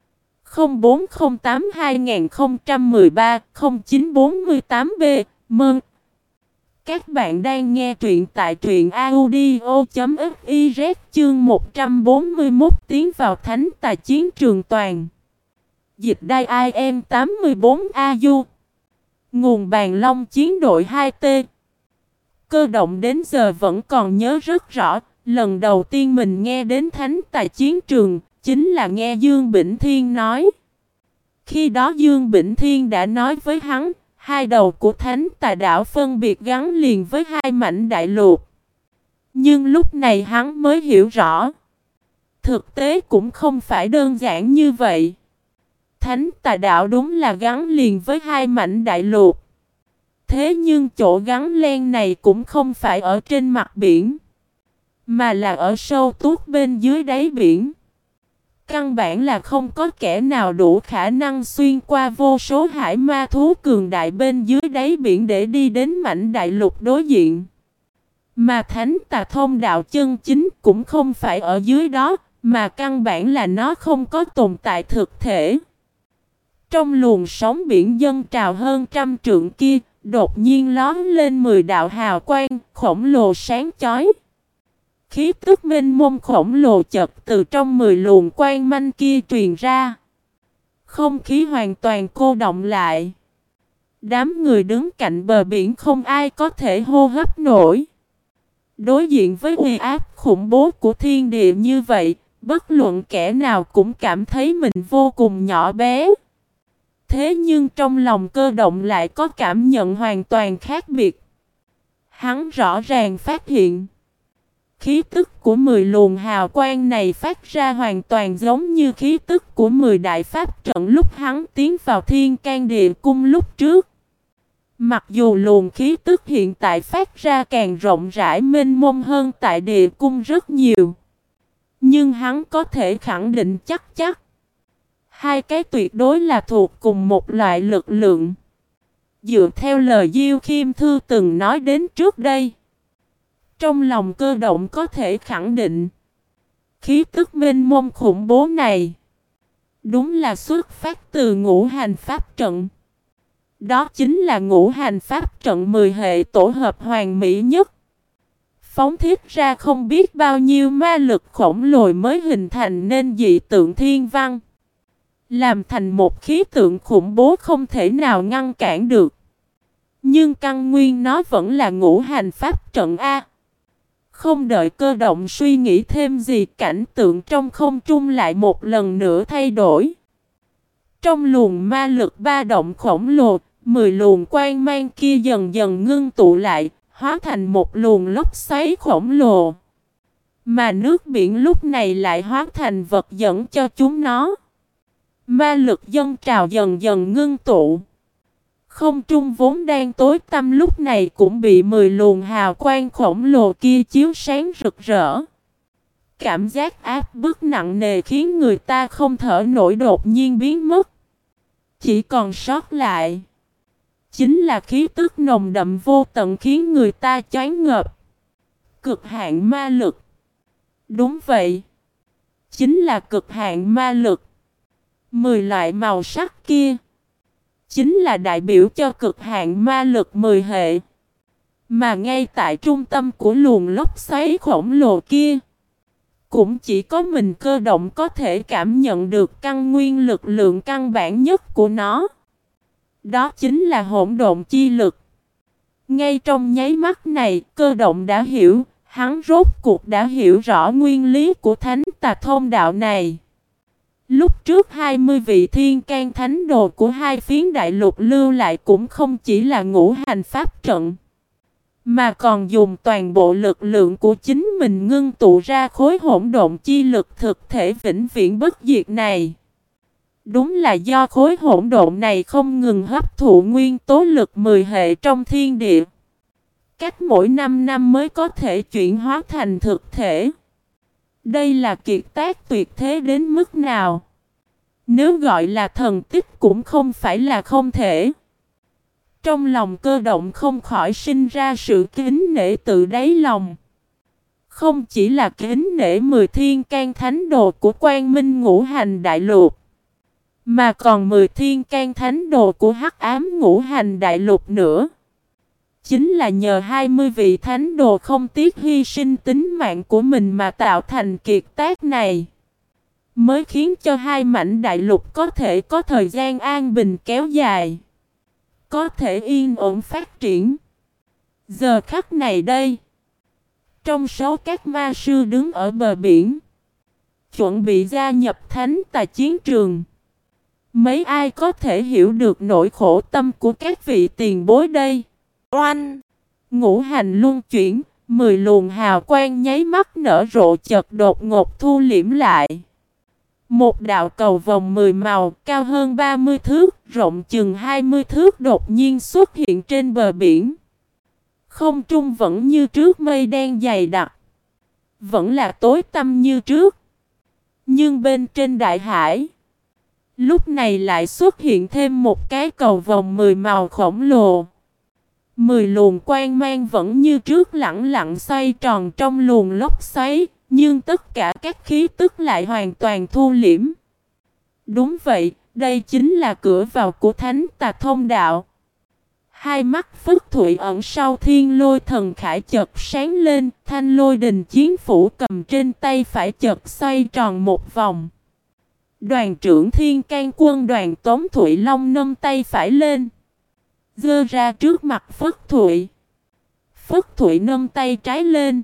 0408 2013 0948 B Mừng! Các bạn đang nghe truyện tại truyện audio.fiz chương 141 tiến vào thánh tài chiến trường toàn. Dịch đai IM 84AU Nguồn bàn long chiến đội 2T Cơ động đến giờ vẫn còn nhớ rất rõ, lần đầu tiên mình nghe đến thánh tài chiến trường, chính là nghe Dương Bỉnh Thiên nói. Khi đó Dương Bỉnh Thiên đã nói với hắn, hai đầu của thánh tà đảo phân biệt gắn liền với hai mảnh đại lục. Nhưng lúc này hắn mới hiểu rõ. Thực tế cũng không phải đơn giản như vậy. Thánh tà đạo đúng là gắn liền với hai mảnh đại lục. Thế nhưng chỗ gắn len này cũng không phải ở trên mặt biển. Mà là ở sâu tuốt bên dưới đáy biển. Căn bản là không có kẻ nào đủ khả năng xuyên qua vô số hải ma thú cường đại bên dưới đáy biển để đi đến mảnh đại lục đối diện. Mà thánh tà thông đạo chân chính cũng không phải ở dưới đó, mà căn bản là nó không có tồn tại thực thể. Trong luồng sóng biển dân trào hơn trăm trượng kia, đột nhiên lón lên mười đạo hào quang, khổng lồ sáng chói. Khí tức minh mông khổng lồ chật từ trong mười luồng quang manh kia truyền ra. Không khí hoàn toàn cô động lại. Đám người đứng cạnh bờ biển không ai có thể hô hấp nổi. Đối diện với uy áp khủng bố của thiên địa như vậy, bất luận kẻ nào cũng cảm thấy mình vô cùng nhỏ bé. Thế nhưng trong lòng cơ động lại có cảm nhận hoàn toàn khác biệt. Hắn rõ ràng phát hiện. Khí tức của 10 luồng hào quang này phát ra hoàn toàn giống như khí tức của 10 đại pháp trận lúc hắn tiến vào thiên can địa cung lúc trước. Mặc dù luồng khí tức hiện tại phát ra càng rộng rãi mênh mông hơn tại địa cung rất nhiều. Nhưng hắn có thể khẳng định chắc chắc. Hai cái tuyệt đối là thuộc cùng một loại lực lượng. Dựa theo lời Diêu Khiêm Thư từng nói đến trước đây. Trong lòng cơ động có thể khẳng định. Khí tức minh mông khủng bố này. Đúng là xuất phát từ ngũ hành pháp trận. Đó chính là ngũ hành pháp trận 10 hệ tổ hợp hoàn mỹ nhất. Phóng thiết ra không biết bao nhiêu ma lực khổng lồ mới hình thành nên dị tượng thiên văn. Làm thành một khí tượng khủng bố không thể nào ngăn cản được. Nhưng căn nguyên nó vẫn là ngũ hành pháp trận A. Không đợi cơ động suy nghĩ thêm gì cảnh tượng trong không trung lại một lần nữa thay đổi. Trong luồng ma lực ba động khổng lồ, mười luồng quang mang kia dần dần ngưng tụ lại, hóa thành một luồng lốc xoáy khổng lồ. Mà nước biển lúc này lại hóa thành vật dẫn cho chúng nó. Ma lực dân trào dần dần ngưng tụ. Không trung vốn đang tối tăm lúc này cũng bị mười luồng hào quang khổng lồ kia chiếu sáng rực rỡ. Cảm giác áp bức nặng nề khiến người ta không thở nổi đột nhiên biến mất. Chỉ còn sót lại. Chính là khí tức nồng đậm vô tận khiến người ta choáng ngợp. Cực hạn ma lực. Đúng vậy. Chính là cực hạn ma lực. Mười loại màu sắc kia chính là đại biểu cho cực hạn ma lực 10 hệ. Mà ngay tại trung tâm của luồng lốc xoáy khổng lồ kia, cũng chỉ có mình cơ động có thể cảm nhận được căn nguyên lực lượng căn bản nhất của nó. Đó chính là hỗn độn chi lực. Ngay trong nháy mắt này, cơ động đã hiểu, hắn rốt cuộc đã hiểu rõ nguyên lý của thánh tà thông đạo này. Lúc trước 20 vị thiên can thánh đồ của hai phiến đại lục lưu lại cũng không chỉ là ngũ hành pháp trận. Mà còn dùng toàn bộ lực lượng của chính mình ngưng tụ ra khối hỗn độn chi lực thực thể vĩnh viễn bất diệt này. Đúng là do khối hỗn độn này không ngừng hấp thụ nguyên tố lực 10 hệ trong thiên địa. Cách mỗi 5 năm mới có thể chuyển hóa thành thực thể. Đây là kiệt tác tuyệt thế đến mức nào? Nếu gọi là thần tích cũng không phải là không thể. Trong lòng cơ động không khỏi sinh ra sự kính nể tự đáy lòng. Không chỉ là kính nể mười thiên can thánh đồ của quan minh ngũ hành đại lục. Mà còn mười thiên can thánh đồ của hắc ám ngũ hành đại lục nữa. Chính là nhờ 20 vị thánh đồ không tiếc hy sinh tính mạng của mình mà tạo thành kiệt tác này. Mới khiến cho hai mảnh đại lục có thể có thời gian an bình kéo dài. Có thể yên ổn phát triển. Giờ khắc này đây. Trong số các ma sư đứng ở bờ biển. Chuẩn bị gia nhập thánh tài chiến trường. Mấy ai có thể hiểu được nỗi khổ tâm của các vị tiền bối đây? Oanh! Ngũ hành luân chuyển, mười luồng hào quang nháy mắt nở rộ chật đột ngột thu liễm lại. Một đạo cầu vòng mười màu, cao hơn 30 thước, rộng chừng 20 thước đột nhiên xuất hiện trên bờ biển. Không trung vẫn như trước mây đen dày đặc. Vẫn là tối tăm như trước. Nhưng bên trên đại hải, lúc này lại xuất hiện thêm một cái cầu vòng mười màu khổng lồ. Mười luồng quang mang vẫn như trước lặng lặng xoay tròn trong luồng lốc xoáy, nhưng tất cả các khí tức lại hoàn toàn thu liễm. Đúng vậy, đây chính là cửa vào của Thánh Tà Thông Đạo. Hai mắt Phất Thụy ẩn sau thiên lôi thần khải chợt sáng lên, thanh lôi đình chiến phủ cầm trên tay phải chợt xoay tròn một vòng. Đoàn trưởng thiên can quân đoàn Tống Thụy Long nâng tay phải lên. Dơ ra trước mặt Phất Thụy. Phất Thụy nâng tay trái lên.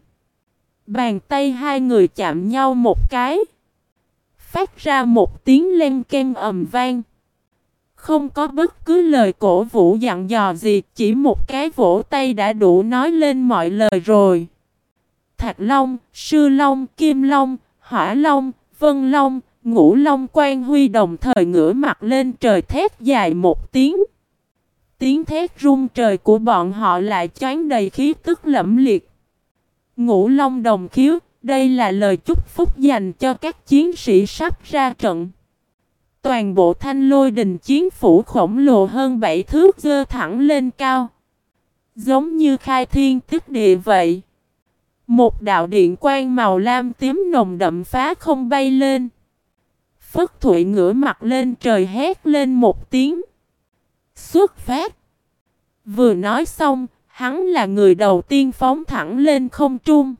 Bàn tay hai người chạm nhau một cái. Phát ra một tiếng len ken ầm vang. Không có bất cứ lời cổ vũ dặn dò gì, chỉ một cái vỗ tay đã đủ nói lên mọi lời rồi. Thạch Long, Sư Long, Kim Long, Hỏa Long, Vân Long, Ngũ Long Quan Huy đồng thời ngửa mặt lên trời thét dài một tiếng. Tiếng thét rung trời của bọn họ lại choáng đầy khí tức lẫm liệt. Ngũ Long đồng khiếu, đây là lời chúc phúc dành cho các chiến sĩ sắp ra trận. Toàn bộ thanh lôi đình chiến phủ khổng lồ hơn bảy thước dơ thẳng lên cao. Giống như khai thiên tức địa vậy. Một đạo điện quang màu lam tím nồng đậm phá không bay lên. Phất Thụy ngửa mặt lên trời hét lên một tiếng. Xuất phát. Vừa nói xong, hắn là người đầu tiên phóng thẳng lên không trung.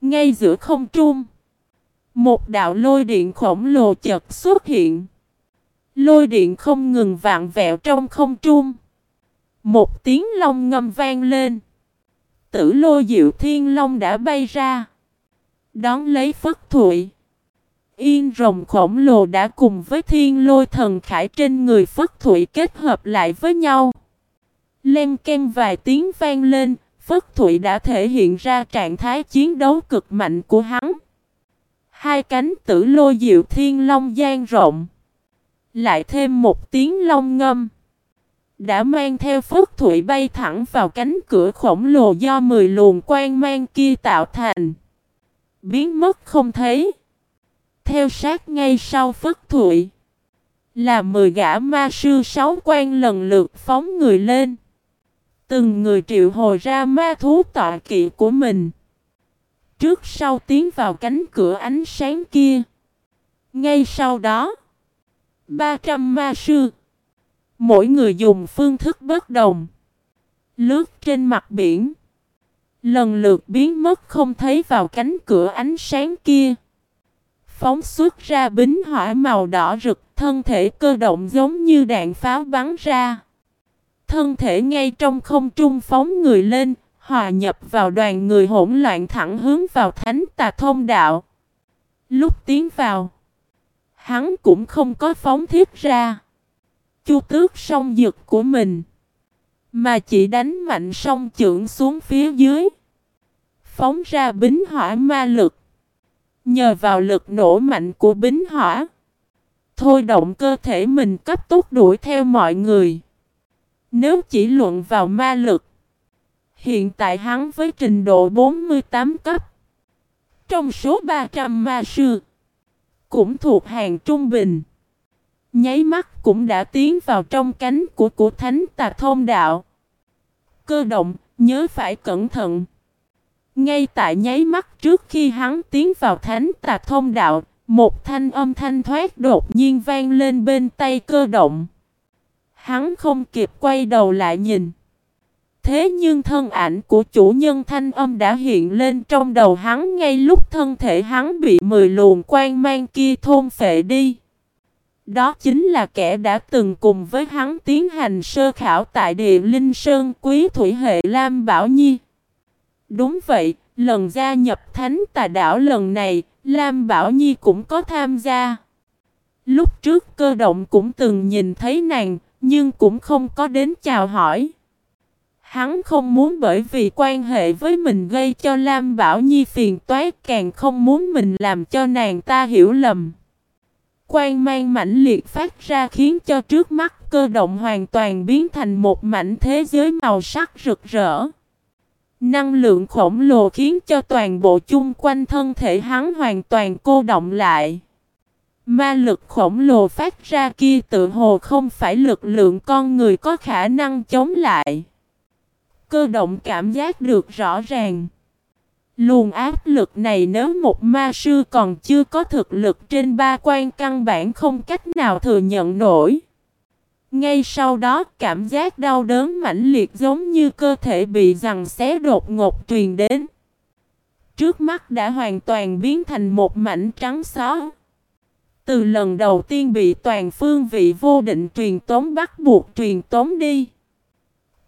Ngay giữa không trung. Một đạo lôi điện khổng lồ chợt xuất hiện. Lôi điện không ngừng vạn vẹo trong không trung. Một tiếng long ngâm vang lên. Tử lôi diệu thiên long đã bay ra. Đón lấy phất thụy. Yên rồng khổng lồ đã cùng với thiên lôi thần khải trên người phất thụy kết hợp lại với nhau. Lên ken vài tiếng vang lên, Phất Thụy đã thể hiện ra trạng thái chiến đấu cực mạnh của hắn. Hai cánh tử lôi diệu thiên long gian rộng. Lại thêm một tiếng long ngâm. Đã mang theo Phất Thụy bay thẳng vào cánh cửa khổng lồ do mười luồng quang mang kia tạo thành. Biến mất không thấy. Theo sát ngay sau Phất Thụy. Là mười gã ma sư sáu quan lần lượt phóng người lên. Từng người triệu hồi ra ma thú tọa kỵ của mình. Trước sau tiến vào cánh cửa ánh sáng kia. Ngay sau đó, 300 ma sư. Mỗi người dùng phương thức bất đồng. Lướt trên mặt biển. Lần lượt biến mất không thấy vào cánh cửa ánh sáng kia. Phóng xuất ra bính hỏa màu đỏ rực, thân thể cơ động giống như đạn pháo bắn ra. Thân thể ngay trong không trung phóng người lên, hòa nhập vào đoàn người hỗn loạn thẳng hướng vào thánh tà thông đạo. Lúc tiến vào, hắn cũng không có phóng thiết ra. Chu tước song dực của mình, mà chỉ đánh mạnh song trưởng xuống phía dưới. Phóng ra bính hỏa ma lực. Nhờ vào lực nổ mạnh của bính hỏa, thôi động cơ thể mình cấp tốc đuổi theo mọi người. Nếu chỉ luận vào ma lực, hiện tại hắn với trình độ 48 cấp, trong số 300 ma sư, cũng thuộc hàng trung bình. Nháy mắt cũng đã tiến vào trong cánh của của thánh tà thông đạo. Cơ động, nhớ phải cẩn thận. Ngay tại nháy mắt trước khi hắn tiến vào thánh tà thông đạo, một thanh âm thanh thoát đột nhiên vang lên bên tay cơ động. Hắn không kịp quay đầu lại nhìn. Thế nhưng thân ảnh của chủ nhân thanh âm đã hiện lên trong đầu hắn ngay lúc thân thể hắn bị mười luồng quan mang kia thôn phệ đi. Đó chính là kẻ đã từng cùng với hắn tiến hành sơ khảo tại địa Linh Sơn Quý Thủy Hệ Lam Bảo Nhi. Đúng vậy, lần gia nhập thánh tà đảo lần này, Lam Bảo Nhi cũng có tham gia. Lúc trước cơ động cũng từng nhìn thấy nàng, nhưng cũng không có đến chào hỏi. Hắn không muốn bởi vì quan hệ với mình gây cho Lam Bảo Nhi phiền toái càng không muốn mình làm cho nàng ta hiểu lầm. Quan mang mãnh liệt phát ra khiến cho trước mắt cơ động hoàn toàn biến thành một mảnh thế giới màu sắc rực rỡ. Năng lượng khổng lồ khiến cho toàn bộ chung quanh thân thể hắn hoàn toàn cô động lại. Ma lực khổng lồ phát ra kia tự hồ không phải lực lượng con người có khả năng chống lại. Cơ động cảm giác được rõ ràng. Luồng áp lực này nếu một ma sư còn chưa có thực lực trên ba quan căn bản không cách nào thừa nhận nổi. Ngay sau đó, cảm giác đau đớn mãnh liệt giống như cơ thể bị rằng xé đột ngột truyền đến. Trước mắt đã hoàn toàn biến thành một mảnh trắng xóa. Từ lần đầu tiên bị toàn phương vị vô định truyền tống bắt buộc truyền tống đi.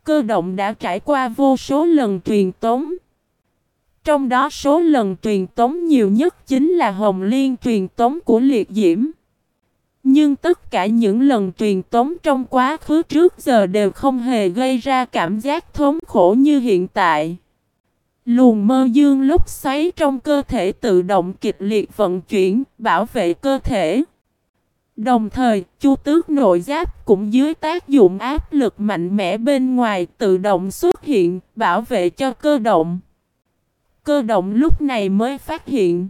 Cơ động đã trải qua vô số lần truyền tống. Trong đó số lần truyền tống nhiều nhất chính là Hồng Liên truyền tống của Liệt Diễm. Nhưng tất cả những lần truyền tống trong quá khứ trước giờ đều không hề gây ra cảm giác thống khổ như hiện tại. Luồng mơ dương lúc xoáy trong cơ thể tự động kịch liệt vận chuyển, bảo vệ cơ thể. Đồng thời, chu tước nội giáp cũng dưới tác dụng áp lực mạnh mẽ bên ngoài tự động xuất hiện, bảo vệ cho cơ động. Cơ động lúc này mới phát hiện.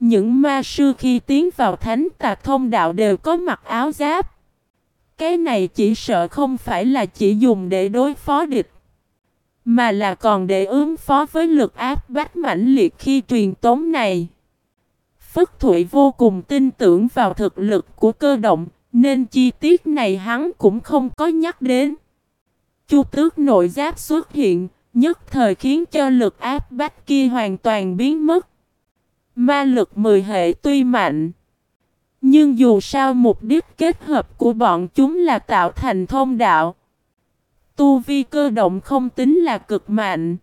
Những ma sư khi tiến vào thánh tạc thông đạo đều có mặc áo giáp. Cái này chỉ sợ không phải là chỉ dùng để đối phó địch. Mà là còn để ứng phó với lực áp bách mãnh liệt khi truyền tống này. Phất Thụy vô cùng tin tưởng vào thực lực của cơ động, nên chi tiết này hắn cũng không có nhắc đến. Chu tước nội giáp xuất hiện, nhất thời khiến cho lực áp bách kia hoàn toàn biến mất. Ma lực mười hệ tuy mạnh, nhưng dù sao mục đích kết hợp của bọn chúng là tạo thành thông đạo. Tu vi cơ động không tính là cực mạnh.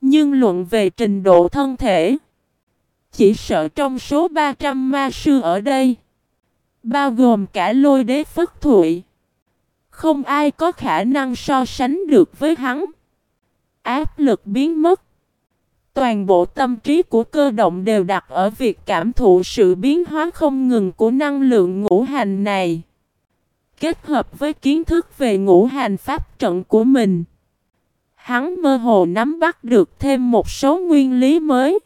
Nhưng luận về trình độ thân thể, chỉ sợ trong số 300 ma sư ở đây, bao gồm cả lôi đế phất thụy, không ai có khả năng so sánh được với hắn. Áp lực biến mất. Toàn bộ tâm trí của cơ động đều đặt ở việc cảm thụ sự biến hóa không ngừng của năng lượng ngũ hành này. Kết hợp với kiến thức về ngũ hành pháp trận của mình. Hắn mơ hồ nắm bắt được thêm một số nguyên lý mới.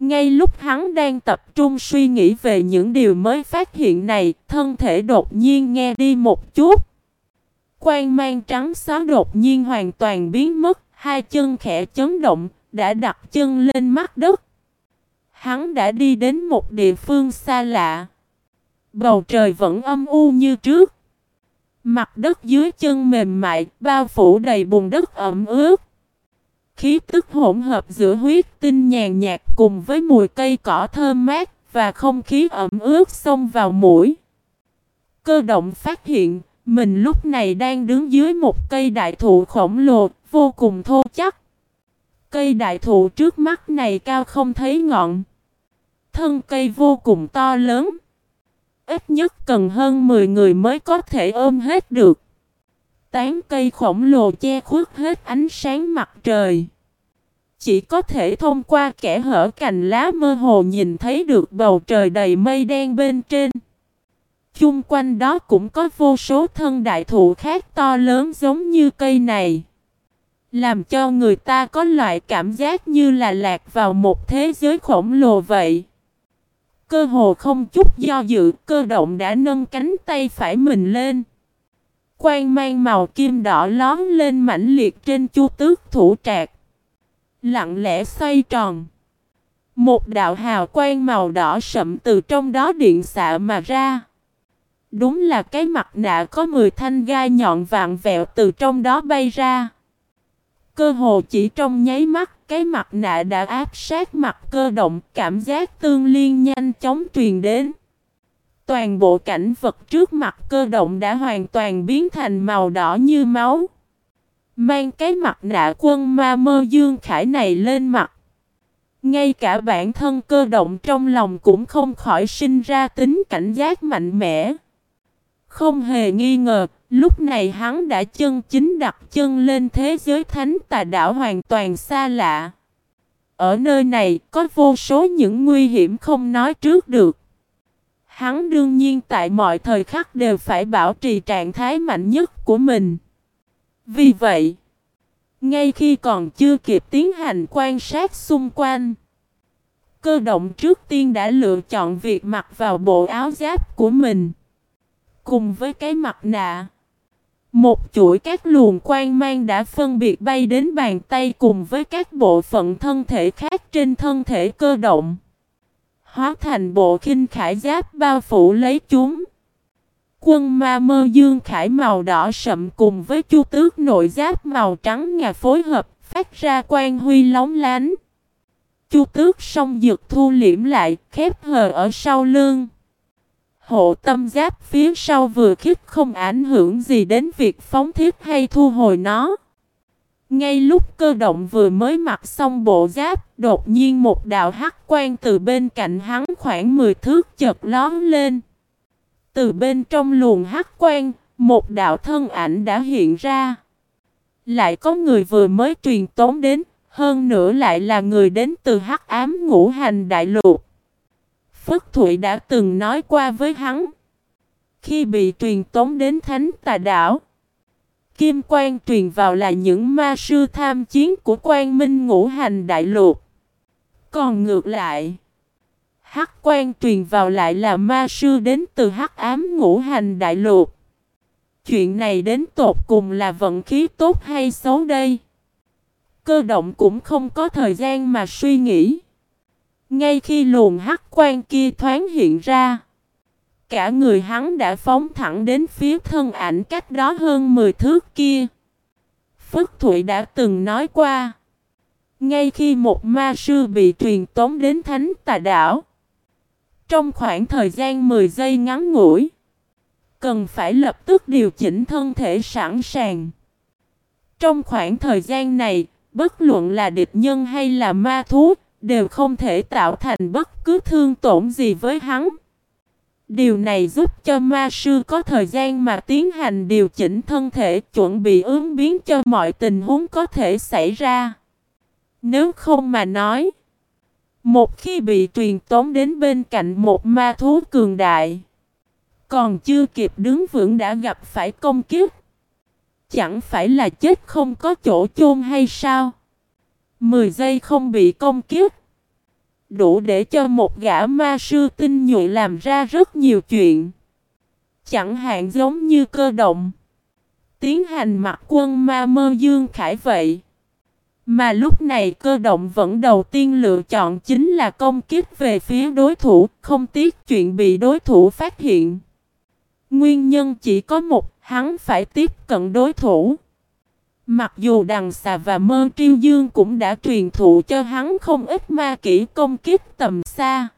Ngay lúc hắn đang tập trung suy nghĩ về những điều mới phát hiện này, thân thể đột nhiên nghe đi một chút. Quang mang trắng xóa đột nhiên hoàn toàn biến mất, hai chân khẽ chấn động, đã đặt chân lên mắt đất. Hắn đã đi đến một địa phương xa lạ. Bầu trời vẫn âm u như trước. Mặt đất dưới chân mềm mại, bao phủ đầy bùn đất ẩm ướt. Khí tức hỗn hợp giữa huyết tinh nhàn nhạt cùng với mùi cây cỏ thơm mát và không khí ẩm ướt xông vào mũi. Cơ động phát hiện, mình lúc này đang đứng dưới một cây đại thụ khổng lồ, vô cùng thô chắc. Cây đại thụ trước mắt này cao không thấy ngọn. Thân cây vô cùng to lớn. Ít nhất cần hơn 10 người mới có thể ôm hết được. Tán cây khổng lồ che khuất hết ánh sáng mặt trời. Chỉ có thể thông qua kẻ hở cành lá mơ hồ nhìn thấy được bầu trời đầy mây đen bên trên. Chung quanh đó cũng có vô số thân đại thụ khác to lớn giống như cây này. Làm cho người ta có loại cảm giác như là lạc vào một thế giới khổng lồ vậy. Cơ hồ không chút do dự, cơ động đã nâng cánh tay phải mình lên. Quang mang màu kim đỏ lón lên mãnh liệt trên chu tước thủ trạc. Lặng lẽ xoay tròn. Một đạo hào quang màu đỏ sậm từ trong đó điện xạ mà ra. Đúng là cái mặt nạ có 10 thanh gai nhọn vạn vẹo từ trong đó bay ra. Cơ hồ chỉ trong nháy mắt, cái mặt nạ đã áp sát mặt cơ động, cảm giác tương liên nhanh chóng truyền đến. Toàn bộ cảnh vật trước mặt cơ động đã hoàn toàn biến thành màu đỏ như máu. Mang cái mặt nạ quân ma mơ dương khải này lên mặt. Ngay cả bản thân cơ động trong lòng cũng không khỏi sinh ra tính cảnh giác mạnh mẽ. Không hề nghi ngờ, lúc này hắn đã chân chính đặt chân lên thế giới thánh tà đảo hoàn toàn xa lạ. Ở nơi này có vô số những nguy hiểm không nói trước được. Hắn đương nhiên tại mọi thời khắc đều phải bảo trì trạng thái mạnh nhất của mình. Vì vậy, ngay khi còn chưa kịp tiến hành quan sát xung quanh, cơ động trước tiên đã lựa chọn việc mặc vào bộ áo giáp của mình. Cùng với cái mặt nạ, một chuỗi các luồng quang mang đã phân biệt bay đến bàn tay cùng với các bộ phận thân thể khác trên thân thể cơ động. Hóa thành bộ khinh khải giáp bao phủ lấy chúng. Quân ma mơ dương khải màu đỏ sậm cùng với chu tước nội giáp màu trắng ngà phối hợp, phát ra quang huy lóng lánh. Chu tước song dược thu liễm lại, khép hờ ở sau lưng. Hộ tâm giáp phía sau vừa khít không ảnh hưởng gì đến việc phóng thiết hay thu hồi nó. Ngay lúc cơ động vừa mới mặc xong bộ giáp, đột nhiên một đạo hắc quang từ bên cạnh hắn khoảng 10 thước chợt lón lên. Từ bên trong luồng hắc quang, một đạo thân ảnh đã hiện ra. Lại có người vừa mới truyền tống đến, hơn nữa lại là người đến từ hắc ám ngũ hành đại lục. Phất Thụy đã từng nói qua với hắn. Khi bị truyền tống đến Thánh Tà Đảo, Kim Quang truyền vào là những ma sư tham chiến của Quang Minh ngũ hành đại lục. Còn ngược lại, Hắc Quang truyền vào lại là ma sư đến từ Hắc Ám ngũ hành đại lục. Chuyện này đến tột cùng là vận khí tốt hay xấu đây? Cơ động cũng không có thời gian mà suy nghĩ. Ngay khi luồng hắc quan kia thoáng hiện ra, cả người hắn đã phóng thẳng đến phía thân ảnh cách đó hơn 10 thước kia. Phất Thụy đã từng nói qua, ngay khi một ma sư bị truyền tống đến thánh tà đảo, trong khoảng thời gian 10 giây ngắn ngủi, cần phải lập tức điều chỉnh thân thể sẵn sàng. Trong khoảng thời gian này, bất luận là địch nhân hay là ma thú, đều không thể tạo thành bất cứ thương tổn gì với hắn. Điều này giúp cho ma sư có thời gian mà tiến hành điều chỉnh thân thể chuẩn bị ứng biến cho mọi tình huống có thể xảy ra. Nếu không mà nói, một khi bị truyền tống đến bên cạnh một ma thú cường đại, còn chưa kịp đứng vững đã gặp phải công kiếp. Chẳng phải là chết không có chỗ chôn hay sao? 10 giây không bị công kiếp. Đủ để cho một gã ma sư tinh nhuệ làm ra rất nhiều chuyện. Chẳng hạn giống như cơ động. Tiến hành mặt quân ma mơ dương khải vậy. Mà lúc này cơ động vẫn đầu tiên lựa chọn chính là công kích về phía đối thủ, không tiếc chuyện bị đối thủ phát hiện. Nguyên nhân chỉ có một, hắn phải tiếp cận đối thủ. Mặc dù đằng xà và mơ triêu dương cũng đã truyền thụ cho hắn không ít ma kỹ công kích tầm xa.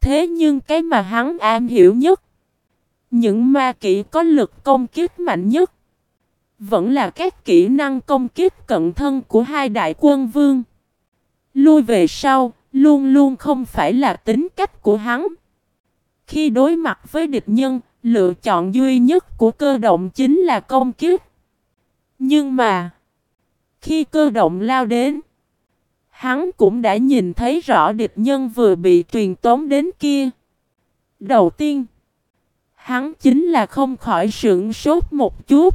Thế nhưng cái mà hắn am hiểu nhất, những ma kỹ có lực công kích mạnh nhất, vẫn là các kỹ năng công kích cận thân của hai đại quân vương. Lui về sau, luôn luôn không phải là tính cách của hắn. Khi đối mặt với địch nhân, lựa chọn duy nhất của cơ động chính là công kích. Nhưng mà, khi cơ động lao đến, hắn cũng đã nhìn thấy rõ địch nhân vừa bị truyền tống đến kia. Đầu tiên, hắn chính là không khỏi sững sốt một chút.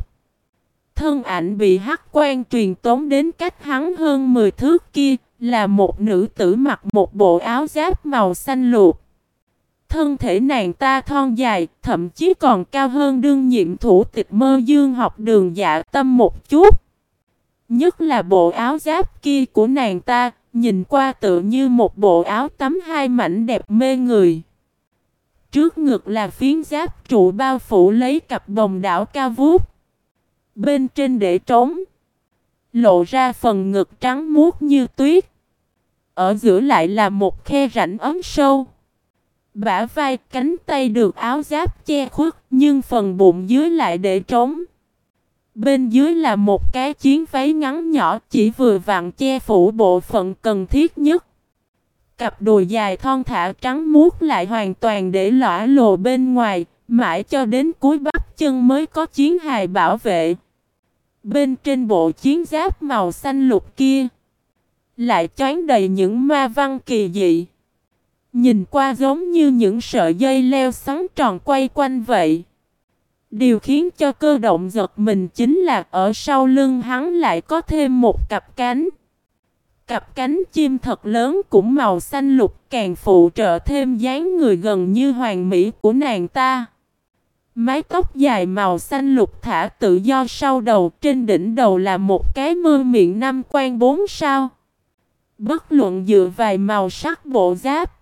Thân ảnh bị hắc quan truyền tống đến cách hắn hơn 10 thước kia là một nữ tử mặc một bộ áo giáp màu xanh luộc. Thân thể nàng ta thon dài, thậm chí còn cao hơn đương nhiệm thủ tịch mơ dương học đường dạ tâm một chút. Nhất là bộ áo giáp kia của nàng ta, nhìn qua tự như một bộ áo tắm hai mảnh đẹp mê người. Trước ngực là phiến giáp trụ bao phủ lấy cặp bồng đảo cao vút. Bên trên để trống, lộ ra phần ngực trắng muốt như tuyết. Ở giữa lại là một khe rãnh ấm sâu. Bả vai cánh tay được áo giáp che khuất nhưng phần bụng dưới lại để trống. Bên dưới là một cái chiến váy ngắn nhỏ chỉ vừa vặn che phủ bộ phận cần thiết nhất. Cặp đùi dài thon thả trắng muốt lại hoàn toàn để lõa lồ bên ngoài, mãi cho đến cuối bắp chân mới có chiến hài bảo vệ. Bên trên bộ chiến giáp màu xanh lục kia, lại choán đầy những ma văn kỳ dị. Nhìn qua giống như những sợi dây leo xoắn tròn quay quanh vậy. Điều khiến cho cơ động giật mình chính là ở sau lưng hắn lại có thêm một cặp cánh. Cặp cánh chim thật lớn cũng màu xanh lục càng phụ trợ thêm dáng người gần như hoàn mỹ của nàng ta. Mái tóc dài màu xanh lục thả tự do sau đầu trên đỉnh đầu là một cái mơ miệng năm quan bốn sao. Bất luận dựa vài màu sắc bộ giáp,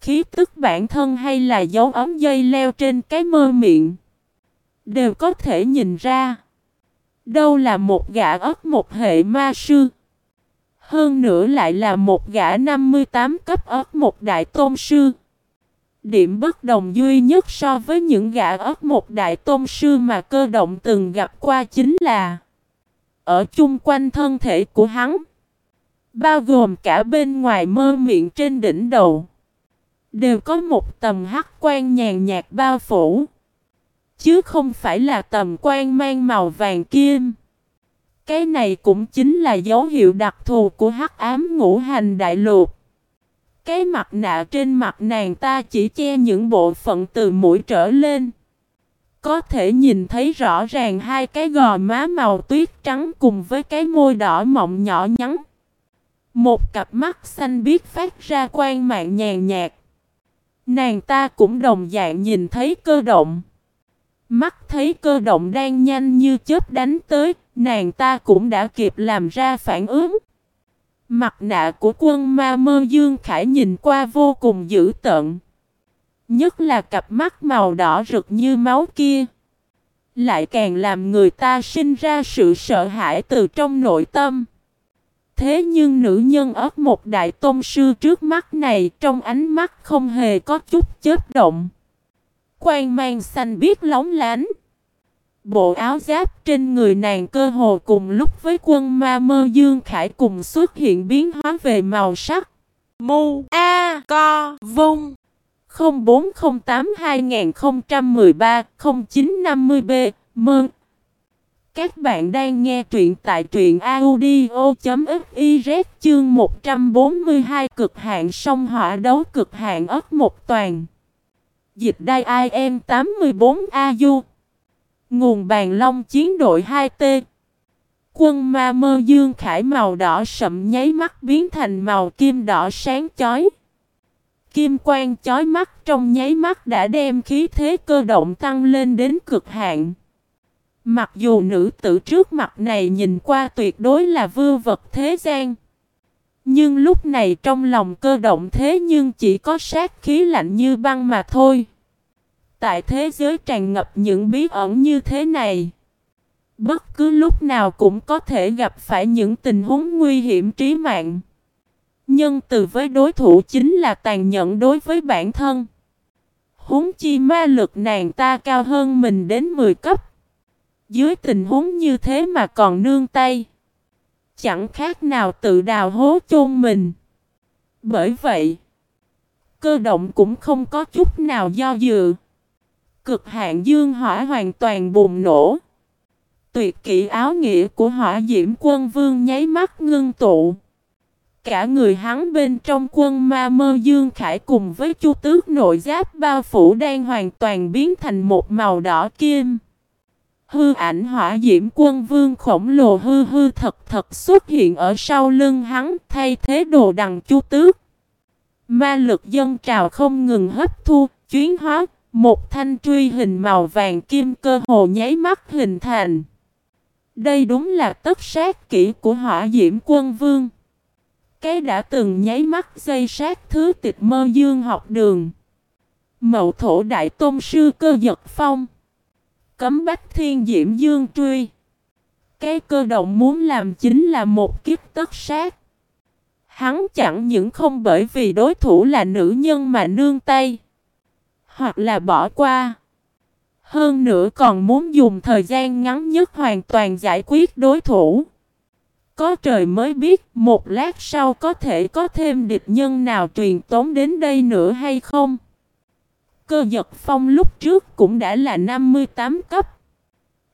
khí tức bản thân hay là dấu ấm dây leo trên cái mơ miệng, đều có thể nhìn ra. Đâu là một gã ớt một hệ ma sư. Hơn nữa lại là một gã 58 cấp ớt một đại tôn sư. Điểm bất đồng duy nhất so với những gã ớt một đại tôn sư mà cơ động từng gặp qua chính là Ở chung quanh thân thể của hắn Bao gồm cả bên ngoài mơ miệng trên đỉnh đầu Đều có một tầm hắc quan nhàn nhạt bao phủ, Chứ không phải là tầm quan mang màu vàng kim Cái này cũng chính là dấu hiệu đặc thù của hắc ám ngũ hành đại lục cái mặt nạ trên mặt nàng ta chỉ che những bộ phận từ mũi trở lên. Có thể nhìn thấy rõ ràng hai cái gò má màu tuyết trắng cùng với cái môi đỏ mọng nhỏ nhắn. Một cặp mắt xanh biếc phát ra quang mạng nhàn nhạt. Nàng ta cũng đồng dạng nhìn thấy cơ động. Mắt thấy cơ động đang nhanh như chớp đánh tới, nàng ta cũng đã kịp làm ra phản ứng. Mặt nạ của quân ma mơ Dương Khải nhìn qua vô cùng dữ tợn. Nhất là cặp mắt màu đỏ rực như máu kia. Lại càng làm người ta sinh ra sự sợ hãi từ trong nội tâm. Thế nhưng nữ nhân ớt một đại tôn sư trước mắt này trong ánh mắt không hề có chút chết động. Quang mang xanh biết lóng lánh. Bộ áo giáp trên người nàng cơ hồ cùng lúc với quân ma mơ Dương Khải cùng xuất hiện biến hóa về màu sắc. Mu A Co Vung 0408 2013 0950B Mơn các bạn đang nghe truyện tại truyện audio.fiz chương 142 cực hạn sông hỏa đấu cực hạn ớt một toàn. Dịch đai IM 84 AU Nguồn bàn long chiến đội 2T Quân ma mơ dương khải màu đỏ sậm nháy mắt biến thành màu kim đỏ sáng chói. Kim quang chói mắt trong nháy mắt đã đem khí thế cơ động tăng lên đến cực hạn. Mặc dù nữ tử trước mặt này nhìn qua tuyệt đối là vư vật thế gian. Nhưng lúc này trong lòng cơ động thế nhưng chỉ có sát khí lạnh như băng mà thôi. Tại thế giới tràn ngập những bí ẩn như thế này, bất cứ lúc nào cũng có thể gặp phải những tình huống nguy hiểm trí mạng. Nhân từ với đối thủ chính là tàn nhẫn đối với bản thân. Huống chi ma lực nàng ta cao hơn mình đến 10 cấp. Dưới tình huống như thế mà còn nương tay. Chẳng khác nào tự đào hố chôn mình. Bởi vậy, cơ động cũng không có chút nào do dự cực hạn dương hỏa hoàn toàn bùng nổ. Tuyệt kỹ áo nghĩa của hỏa diễm quân vương nháy mắt ngưng tụ. Cả người hắn bên trong quân ma mơ dương khải cùng với chu tước nội giáp bao phủ đang hoàn toàn biến thành một màu đỏ kim. Hư ảnh hỏa diễm quân vương khổng lồ hư hư thật thật xuất hiện ở sau lưng hắn thay thế đồ đằng chu tước. Ma lực dân trào không ngừng hấp thu, chuyến hóa, một thanh truy hình màu vàng kim cơ hồ nháy mắt hình thành. Đây đúng là tất sát kỹ của hỏa diễm quân vương. Cái đã từng nháy mắt dây sát thứ tịch mơ dương học đường. Mậu thổ đại tôn sư cơ giật phong. Cấm bách thiên diễm dương truy. Cái cơ động muốn làm chính là một kiếp tất sát. Hắn chẳng những không bởi vì đối thủ là nữ nhân mà nương tay, hoặc là bỏ qua. Hơn nữa còn muốn dùng thời gian ngắn nhất hoàn toàn giải quyết đối thủ. Có trời mới biết một lát sau có thể có thêm địch nhân nào truyền tống đến đây nữa hay không. Cơ giật phong lúc trước cũng đã là 58 cấp.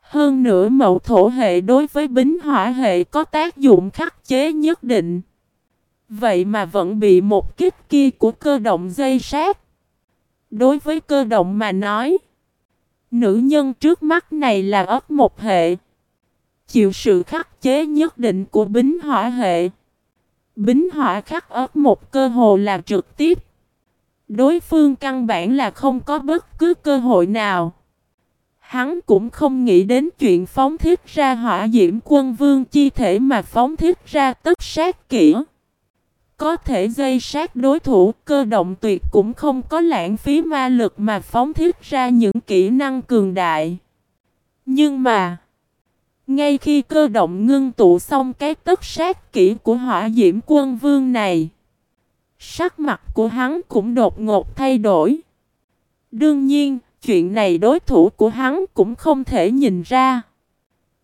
Hơn nữa mậu thổ hệ đối với bính hỏa hệ có tác dụng khắc chế nhất định. Vậy mà vẫn bị một kích kia của cơ động dây sát. Đối với cơ động mà nói, nữ nhân trước mắt này là ớt một hệ. Chịu sự khắc chế nhất định của bính hỏa hệ. Bính hỏa khắc ớt một cơ hồ là trực tiếp. Đối phương căn bản là không có bất cứ cơ hội nào. Hắn cũng không nghĩ đến chuyện phóng thiết ra hỏa diễm quân vương chi thể mà phóng thiết ra tất sát kỹ. Có thể dây sát đối thủ cơ động tuyệt cũng không có lãng phí ma lực mà phóng thiết ra những kỹ năng cường đại. Nhưng mà, ngay khi cơ động ngưng tụ xong cái tất sát kỹ của hỏa diễm quân vương này, sắc mặt của hắn cũng đột ngột thay đổi. Đương nhiên, chuyện này đối thủ của hắn cũng không thể nhìn ra.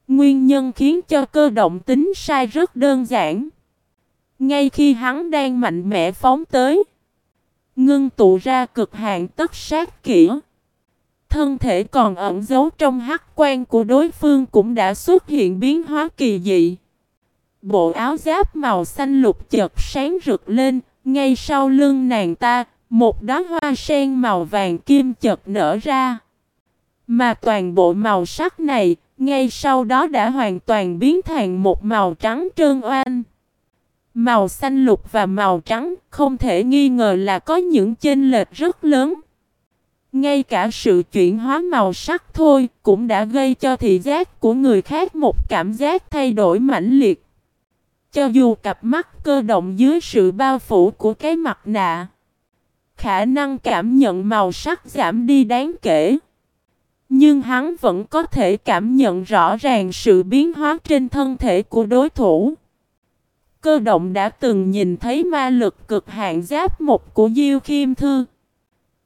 Nguyên nhân khiến cho cơ động tính sai rất đơn giản. Ngay khi hắn đang mạnh mẽ phóng tới, ngưng tụ ra cực hạn tất sát kỹ. Thân thể còn ẩn giấu trong hắc quan của đối phương cũng đã xuất hiện biến hóa kỳ dị. Bộ áo giáp màu xanh lục chợt sáng rực lên, ngay sau lưng nàng ta, một đóa hoa sen màu vàng kim chợt nở ra. Mà toàn bộ màu sắc này, ngay sau đó đã hoàn toàn biến thành một màu trắng trơn oanh. Màu xanh lục và màu trắng không thể nghi ngờ là có những chênh lệch rất lớn. Ngay cả sự chuyển hóa màu sắc thôi cũng đã gây cho thị giác của người khác một cảm giác thay đổi mãnh liệt. Cho dù cặp mắt cơ động dưới sự bao phủ của cái mặt nạ, khả năng cảm nhận màu sắc giảm đi đáng kể. Nhưng hắn vẫn có thể cảm nhận rõ ràng sự biến hóa trên thân thể của đối thủ. Cơ động đã từng nhìn thấy ma lực cực hạn giáp một của Diêu Khiêm Thư.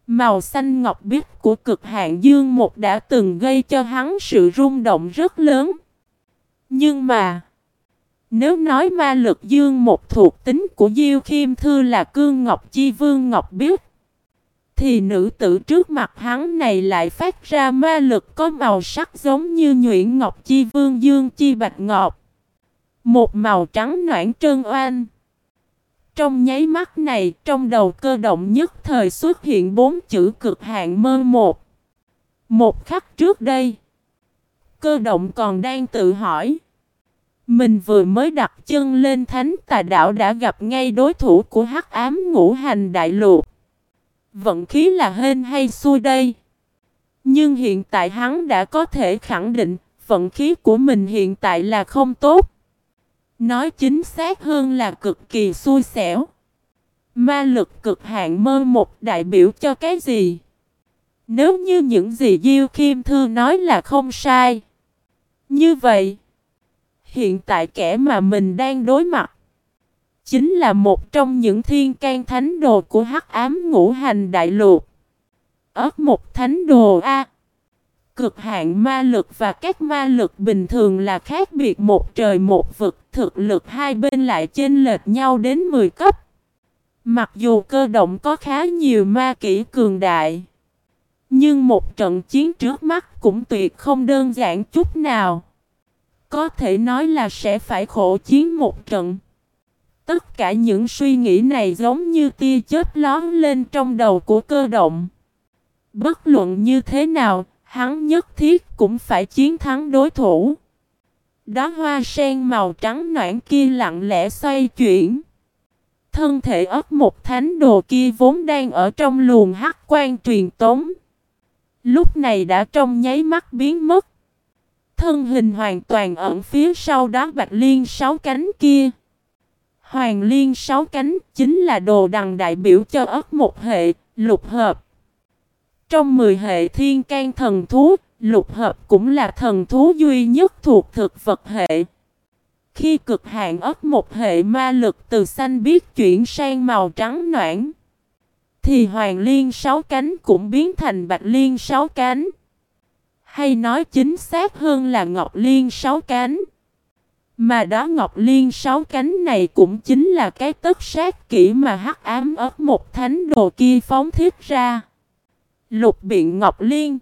Màu xanh ngọc biếc của cực hạn dương một đã từng gây cho hắn sự rung động rất lớn. Nhưng mà, nếu nói ma lực dương một thuộc tính của Diêu Khiêm Thư là cương ngọc chi vương ngọc biết thì nữ tử trước mặt hắn này lại phát ra ma lực có màu sắc giống như nhuyễn ngọc chi vương dương chi bạch ngọc. Một màu trắng noãn trơn oan. Trong nháy mắt này, trong đầu cơ động nhất thời xuất hiện bốn chữ cực hạn mơ một. Một khắc trước đây, cơ động còn đang tự hỏi. Mình vừa mới đặt chân lên thánh tà đạo đã gặp ngay đối thủ của hắc ám ngũ hành đại lục. Vận khí là hên hay xui đây? Nhưng hiện tại hắn đã có thể khẳng định vận khí của mình hiện tại là không tốt. Nói chính xác hơn là cực kỳ xui xẻo. Ma lực cực hạn mơ một đại biểu cho cái gì? Nếu như những gì Diêu Kim Thư nói là không sai. Như vậy, hiện tại kẻ mà mình đang đối mặt chính là một trong những thiên can thánh đồ của hắc ám ngũ hành đại lục. Ớt một thánh đồ A. Cực hạn ma lực và các ma lực bình thường là khác biệt một trời một vực, thực lực hai bên lại chênh lệch nhau đến 10 cấp. Mặc dù cơ động có khá nhiều ma kỹ cường đại, nhưng một trận chiến trước mắt cũng tuyệt không đơn giản chút nào. Có thể nói là sẽ phải khổ chiến một trận. Tất cả những suy nghĩ này giống như tia chớp lón lên trong đầu của cơ động. Bất luận như thế nào, hắn nhất thiết cũng phải chiến thắng đối thủ. Đó hoa sen màu trắng noãn kia lặng lẽ xoay chuyển. Thân thể ấp một thánh đồ kia vốn đang ở trong luồng hắc quan truyền tống. Lúc này đã trong nháy mắt biến mất. Thân hình hoàn toàn ẩn phía sau đó bạch liên sáu cánh kia. Hoàng liên sáu cánh chính là đồ đằng đại biểu cho ớt một hệ, lục hợp. Trong 10 hệ thiên can thần thú, lục hợp cũng là thần thú duy nhất thuộc thực vật hệ. Khi cực hạn ớt một hệ ma lực từ xanh biết chuyển sang màu trắng noãn, thì hoàng liên sáu cánh cũng biến thành bạch liên sáu cánh. Hay nói chính xác hơn là ngọc liên sáu cánh. Mà đó Ngọc Liên sáu cánh này cũng chính là cái tất sát kỹ mà hắc ám ớt một thánh đồ kia phóng thiết ra. Lục biện Ngọc Liên